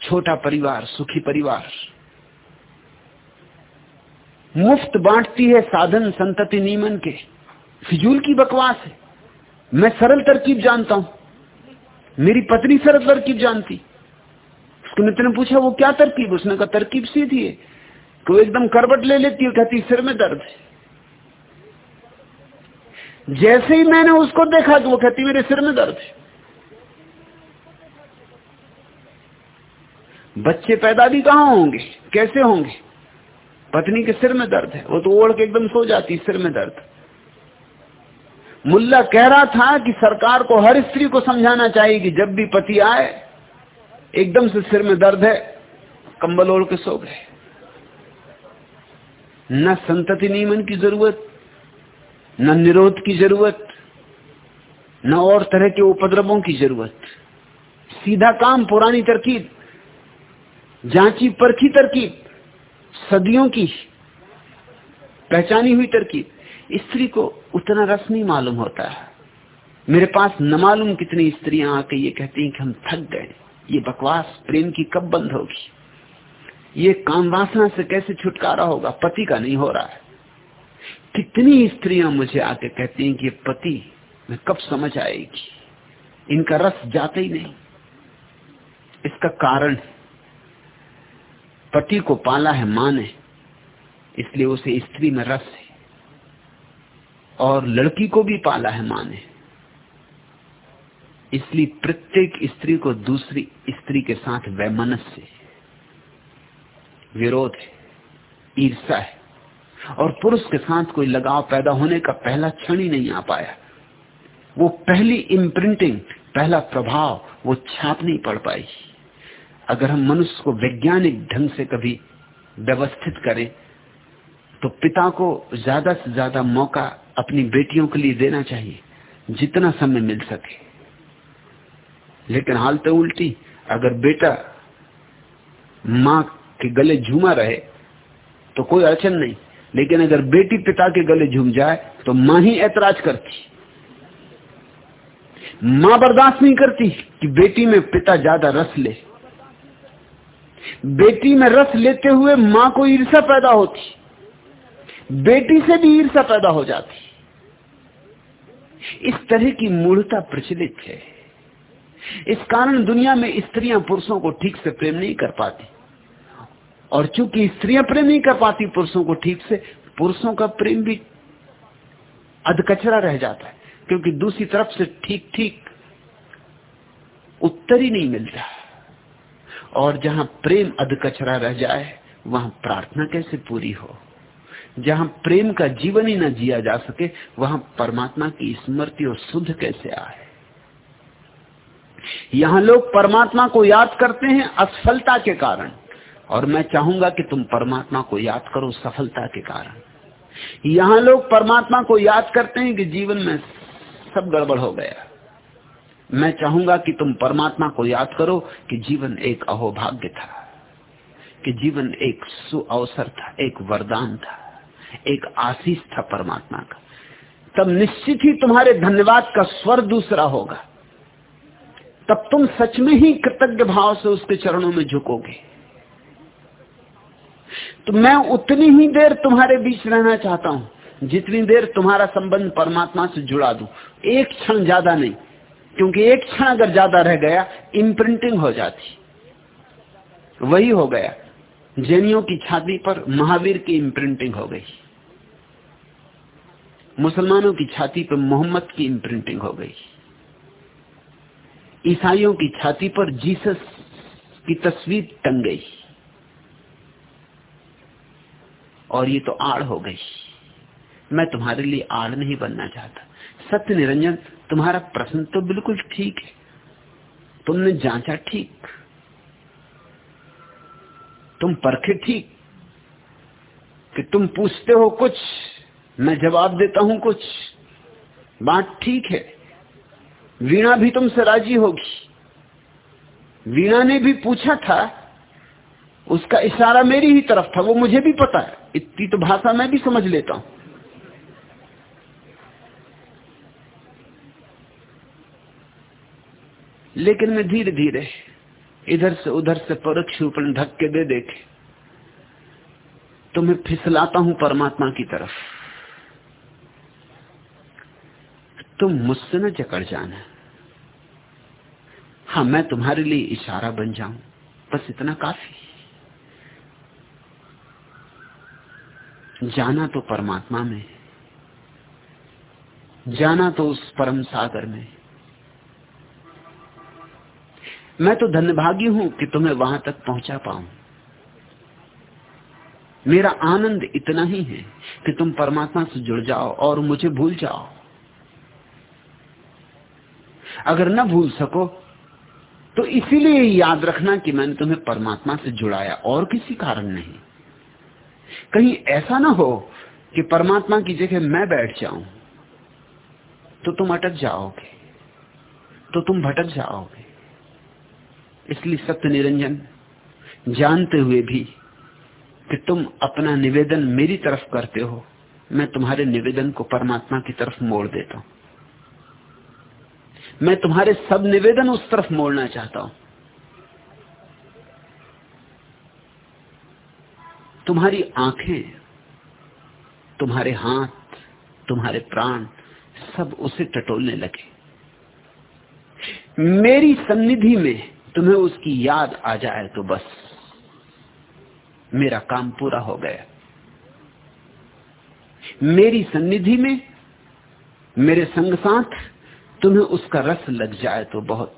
छोटा परिवार, सुखी परिवार। मुफ़्त बांटती है साधन संतति नियमन के। फिजूल की बकवास है। मैं सरल तरकीब जानता हूँ। मेरी पत्नी सरल तरकीब जानती। उसके मित्र ने पूछा, वो क्या तरकीब? उसने कहा, तरकीब सीधी है। वो एकदम करवट ले लेती है, कहती, सिर में दर्द है। जैसे ही मैंने उसको देखा तो वो कहती, मेरे सिर में दर्द है। बच्चे पैदा भी कहाँ होंगे? कैसे होंगे? पत्नी के सिर में दर्द है। वो तो ओढ़ के एकदम सो जाती, सिर में दर्द। मुल्ला कह रहा था कि सरकार को, हर स्त्री को समझाना चाहिए कि जब भी पति आए, एकदम से सिर में दर्द है, कंबल ओढ़ के सो गए। न संतति नियमन की ज़रूरत, न निरोध की ज़रूरत, न और तरह के उपद्रवों की ज़रूरत। सीधा काम, पुरानी तरकीब, जांची परखी तरकीब, सदियों की पहचानी हुई तरकीब। स्त्री को उतना रस नहीं मालूम होता है। मेरे पास न मालूम कितनी स्त्रियाँ आके ये कहती हैं कि हम थक गए। ये बकवास, प्रेम की कब बंद होगी? ये काम वासना से कैसे छुटकारा होगा? पति का नहीं हो रहा है। कितनी स्त्रियाँ मुझे आके कहती हैं कि पति में कब समझ आएगी? इनका रस जाता ही नहीं। इसका कारण पति को पाला है, माँ ने। इसलिए उसे स्त्री में रस है। और लड़की को भी पाला है, माँ ने। इसलिए प्रत्येक स्त्री को दूसरी स्त्री के साथ वैमनस्य विरोध है ईर्षा है। और पुरुष के साथ कोई लगाव पैदा होने का पहला क्षण ही नहीं आ पाया। वो पहली इम्प्रिंटिंग पहला प्रभाव, वो छाप नहीं पड़ पाई। अगर हम मनुष्य को वैज्ञानिक ढंग से कभी व्यवस्थित करें तो पिता को ज़्यादा से ज़्यादा मौका अपनी बेटियों के लिए देना चाहिए, जितना समय मिल सके। लेकिन हाल तो उल्टी, अगर बेटा माँ के गले झूमा रहे तो कोई अड़चन नहीं। लेकिन अगर बेटी पिता के गले झूम जाए तो माँ ही ऐतराज करती। माँ बर्दाश्त नहीं करती कि बेटी में पिता ज़्यादा रस ले। बेटी में रस लेते हुए माँ को ईर्षा पैदा होती। बेटी से भी ईर्षा पैदा हो जाती। इस तरह की मूढ़ता प्रचलित है। इस कारण दुनिया में स्त्रियाँ पुरुषों को ठीक से प्रेम नहीं कर पाती। और चूँकि स्त्रियाँ प्रेम नहीं कर पाती पुरुषों को ठीक से, पुरुषों का प्रेम भी अधकचरा रह जाता है, क्योंकि दूसरी तरफ़ से ठीक ठीक उत्तर ही नहीं मिलता। और जहाँ प्रेम अधकचरा रह जाए, वहाँ प्रार्थना कैसे पूरी हो? जहाँ प्रेम का जीवन ही न जिया जा सके, वहाँ परमात्मा की स्मृति और शुद्ध कैसे आए? यहाँ लोग परमात्मा को याद करते हैं असफलता के कारण। और मैं चाहूँगा कि तुम परमात्मा को याद करो सफलता के कारण। यहाँ लोग परमात्मा को याद करते हैं कि जीवन में सब गड़बड़ हो गया। मैं चाहूँगा कि तुम परमात्मा को याद करो कि जीवन एक अहोभाग्य था, कि जीवन एक सुअवसर था, एक वरदान था, एक आशीष था परमात्मा का। तब निश्चित ही तुम्हारे धन्यवाद का स्वर दूसरा होगा। तब तुम सच में ही कृतज्ञ भाव से उसके चरणों में झुकोगे। तो मैं उतनी ही देर तुम्हारे बीच रहना चाहता हूँ, जितनी देर तुम्हारा संबंध परमात्मा से जुड़ा दू। एक क्षण ज़्यादा नहीं, क्योंकि एक क्षण अगर ज़्यादा रह गया इम्प्रिंटिंग हो जाती। वही हो गया। जैनियों की छाती पर महावीर की इम्प्रिंटिंग हो गई। मुसलमानों की छाती पर मोहम्मद की इम्प्रिंटिंग हो गई। ईसाइयों की छाती पर जीसस की तस्वीर टंग गई। और ये तो आड़ हो गई। मैं तुम्हारे लिए आड़ नहीं बनना चाहता। सत्य निरंजन, तुम्हारा प्रश्न तो बिल्कुल ठीक है। तुमने जांचा ठीक। तुम परखे ठीक कि तुम पूछते हो कुछ, मैं जवाब देता हूँ कुछ। बात ठीक है। वीणा भी तुमसे राज़ी होगी। वीणा ने भी पूछा था उसका इशारा मेरी ही तरफ़ था, वो मुझे भी पता है। इतनी तो भाषा मैं भी समझ लेता हूँ। लेकिन मैं धीरे धीरे इधर से उधर से परोक्ष रूपण धक्के दे देखे तो मैं फिसलाता हूँ परमात्मा की तरफ़। तुम मुझसे न जकड़ जाना। हाँ मैं तुम्हारे लिए इशारा बन जाऊँ। बस इतना काफ़ी। जाना तो परमात्मा में जाना तो उस परम सागर में मैं तो धन्यभागी हूँ कि तुम्हें वहाँ तक पहुँचा पाऊँ। मेरा आनंद इतना ही है कि तुम परमात्मा से जुड़ जाओ और मुझे भूल जाओ। अगर न भूल सको तो इसीलिए याद रखना कि मैंने तुम्हें परमात्मा से जुड़ाया और किसी कारण नहीं। कहीं ऐसा ना हो कि परमात्मा की जगह मैं बैठ जाऊँ तो तुम अटक जाओगे तो तुम भटक जाओगे। इसलिए सत्य निरंजन, जानते हुए भी कि तुम अपना निवेदन मेरी तरफ़ करते हो, मैं तुम्हारे निवेदन को परमात्मा की तरफ़ मोड़ देता हूँ। मैं तुम्हारे सब निवेदन उस तरफ़ मोड़ना चाहता हूँ। तुम्हारी आँखें, तुम्हारे हाथ, तुम्हारे प्राण, सब उसे टटोलने लगे। मेरी सन्निधि में तुम्हें उसकी याद आ जाए तो बस, मेरा काम पूरा हो गया। मेरी सन्निधि में, मेरे संग साथ तुम्हें उसका रस लग जाए तो बहुत,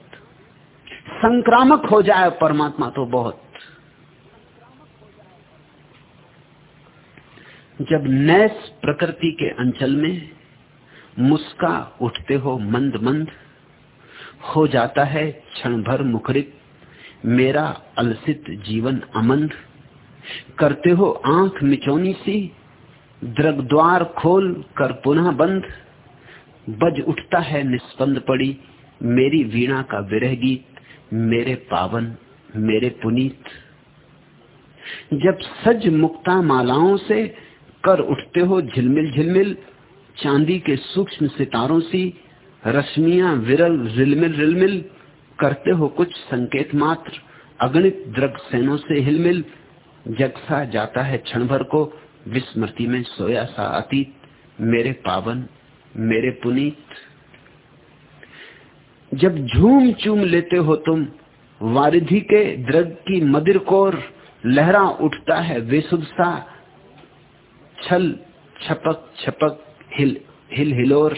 संक्रामक हो जाए परमात्मा तो बहुत। जब नैस प्रकृति के अंचल में मुस्का उठते हो मंद मंद हो जाता है क्षण भर मुखरित, मेरा अलसित जीवन अमंद। करते हो आँख मिचौनी सी द्रग द्वार खोल कर पुनः बंद। बज उठता है निस्पंद पड़ी, मेरी वीणा का विरह गीत, मेरे पावन, मेरे पुनीत। जब सज मुक्ता मालाओं से कर उठते हो झिलमिल झिलमिल, चांदी के सूक्ष्म सितारों सी, रश्मिया विरल रिलमिल रिलमिल, करते हो कुछ संकेत मात्र, अगणित द्रग सेनों से हिलमिल, जगसा जाता है क्षण भर को, विस्मृति में सोया सा अतीत, मेरे पावन, मेरे पुनीत। जब झूम चूम लेते हो तुम, वारिधि के द्रग की मदिर कोर, लहरा उठता है बेसुध सा छल, छपक छपक, हिल हिल हिलोर,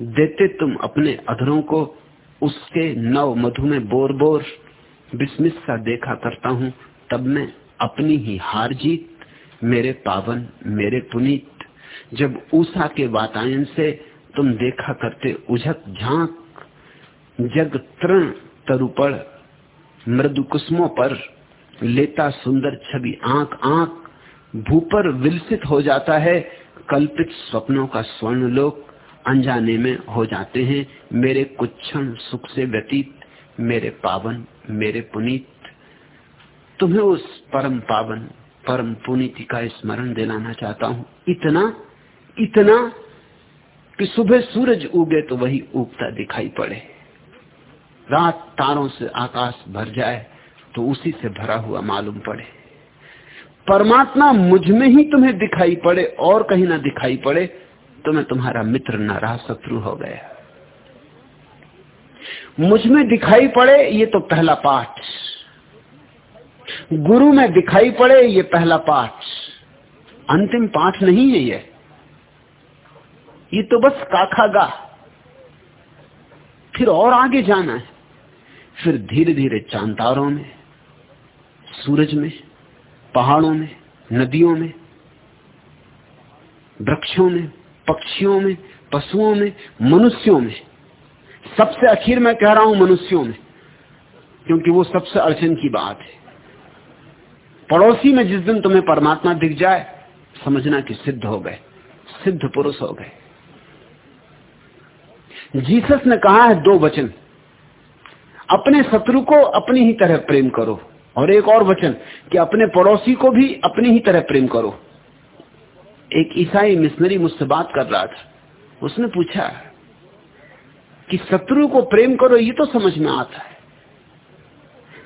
देते तुम अपने अधरों को, उसके नव मधु में बोर बोर। बिस्मिस सा देखा करता हूँ, तब मैं अपनी ही हार जीत, मेरे पावन, मेरे पुनीत। जब ऊषा के वातायन से तुम देखा करते उझक झाँक, जग तृण तरुपड़, मृदु कुसुमों पर लेता सुंदर छवि आँख आँख। भूपर विलसित हो जाता है, कल्पित स्वप्नों का स्वर्ण लोक अनजाने में हो जाते हैं। मेरे कुछ क्षण सुख से व्यतीत, मेरे पावन, मेरे पुनीत। तुम्हें उस परम पावन, परम पुनीति का स्मरण दिलाना चाहता हूँ। इतना इतना कि सुबह सूरज उगे तो वही उगता दिखाई पड़े। रात तारों से आकाश भर जाए तो उसी से भरा हुआ मालूम पड़े। परमात्मा मुझमें ही तुम्हें दिखाई पड़े और कहीं ना दिखाई पड़े तो मैं तुम्हारा मित्र न रहा, शत्रु हो गया। मुझमें दिखाई पड़े, ये तो पहला पाठ। गुरु में दिखाई पड़े, ये पहला पाठ। अंतिम पाठ नहीं है ये। ये तो बस काखा गा फिर और आगे जाना है। फिर धीरे धीरे चांतारों में, सूरज में पहाड़ों में, नदियों में, वृक्षों में, पक्षियों में, पशुओं में, मनुष्यों में। सबसे आखिर मैं कह रहा हूँ मनुष्यों में, क्योंकि वो सबसे अड़चन की बात है। पड़ोसी में जिस दिन तुम्हें परमात्मा दिख जाए, समझना कि सिद्ध हो गए, सिद्ध पुरुष हो गए। जीसस ने कहा है दो वचन, अपने शत्रु को अपनी ही तरह प्रेम करो। और एक और वचन कि अपने पड़ोसी को भी अपनी ही तरह प्रेम करो। एक ईसाई मिशनरी मुझसे बात कर रहा था। उसने पूछा कि शत्रु को प्रेम करो, ये तो समझ में आता है।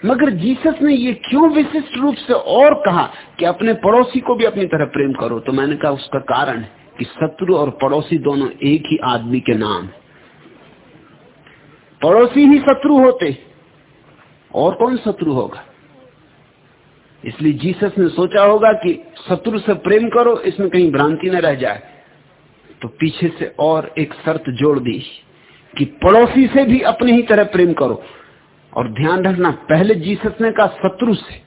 मगर जीसस ने ये क्यों विशिष्ट रूप से और कहा कि अपने पड़ोसी को भी अपनी तरह प्रेम करो? तो मैंने कहा, उसका कारण है कि शत्रु और पड़ोसी दोनों एक ही आदमी के नाम। पड़ोसी ही शत्रु होते, और कौन शत्रु होगा? इसलिए जीसस ने सोचा होगा कि शत्रु से प्रेम करो, इसमें कहीं भ्रांति न रह जाए। तो पीछे से और एक शर्त जोड़ दी कि पड़ोसी से भी अपने ही तरह प्रेम करो। और ध्यान रखना, पहले जीसस ने कहा, शत्रु से।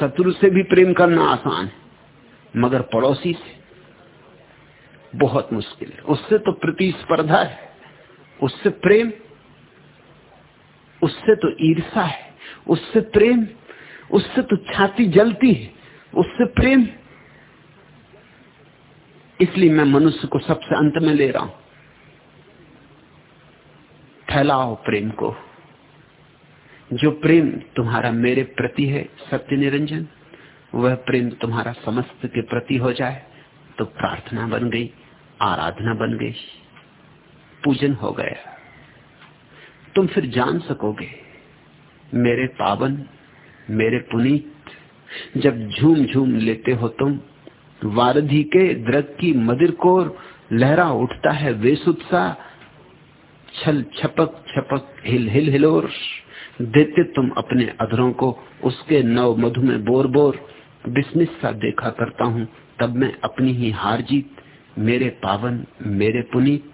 शत्रु से भी प्रेम करना आसान है, मगर पड़ोसी से बहुत मुश्किल है। उससे तो प्रतिस्पर्धा है, उससे प्रेम, उससे तो ईर्षा है, उससे प्रेम उससे तो छाती जलती है, उससे प्रेम। इसलिए मैं मनुष्य को सबसे अंत में ले रहा हूँ। फैलाओ प्रेम को। जो प्रेम तुम्हारा मेरे प्रति है, सत्य निरंजन, वह प्रेम तुम्हारा समस्त के प्रति हो जाए तो प्रार्थना बन गई, आराधना बन गई, पूजन हो गया। तुम फिर जान सकोगे, मेरे पावन मेरे पुनीत, जब झूम झूम लेते हो तुम, वारधी के द्रग की मदिर कोर लहरा उठता है वेसुत्साह छल छपक छपक हिल हिल हिलोर। देते तुम अपने अधरों को, उसके नव मधु में बोर बोर। बिस्मिस सा देखा करता हूँ, तब मैं अपनी ही हार जीत। मेरे पावन, मेरे पुनीत,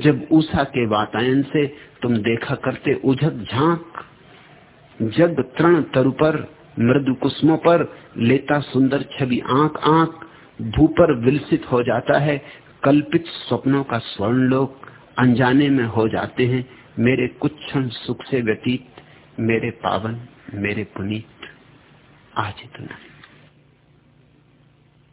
जब ऊषा के वातायन से तुम देखा करते उझक झाँक। जब तृण तरु पर, मृदु कुसुमो पर लेता सुंदर छवि आँख आँख, भू पर विलसित हो जाता है, कल्पित स्वप्नों का स्वर्ण लोक अनजाने में हो जाते हैं। मेरे कुछ क्षण सुख से व्यतीत, मेरे पावन, मेरे पुनीत। आज इतना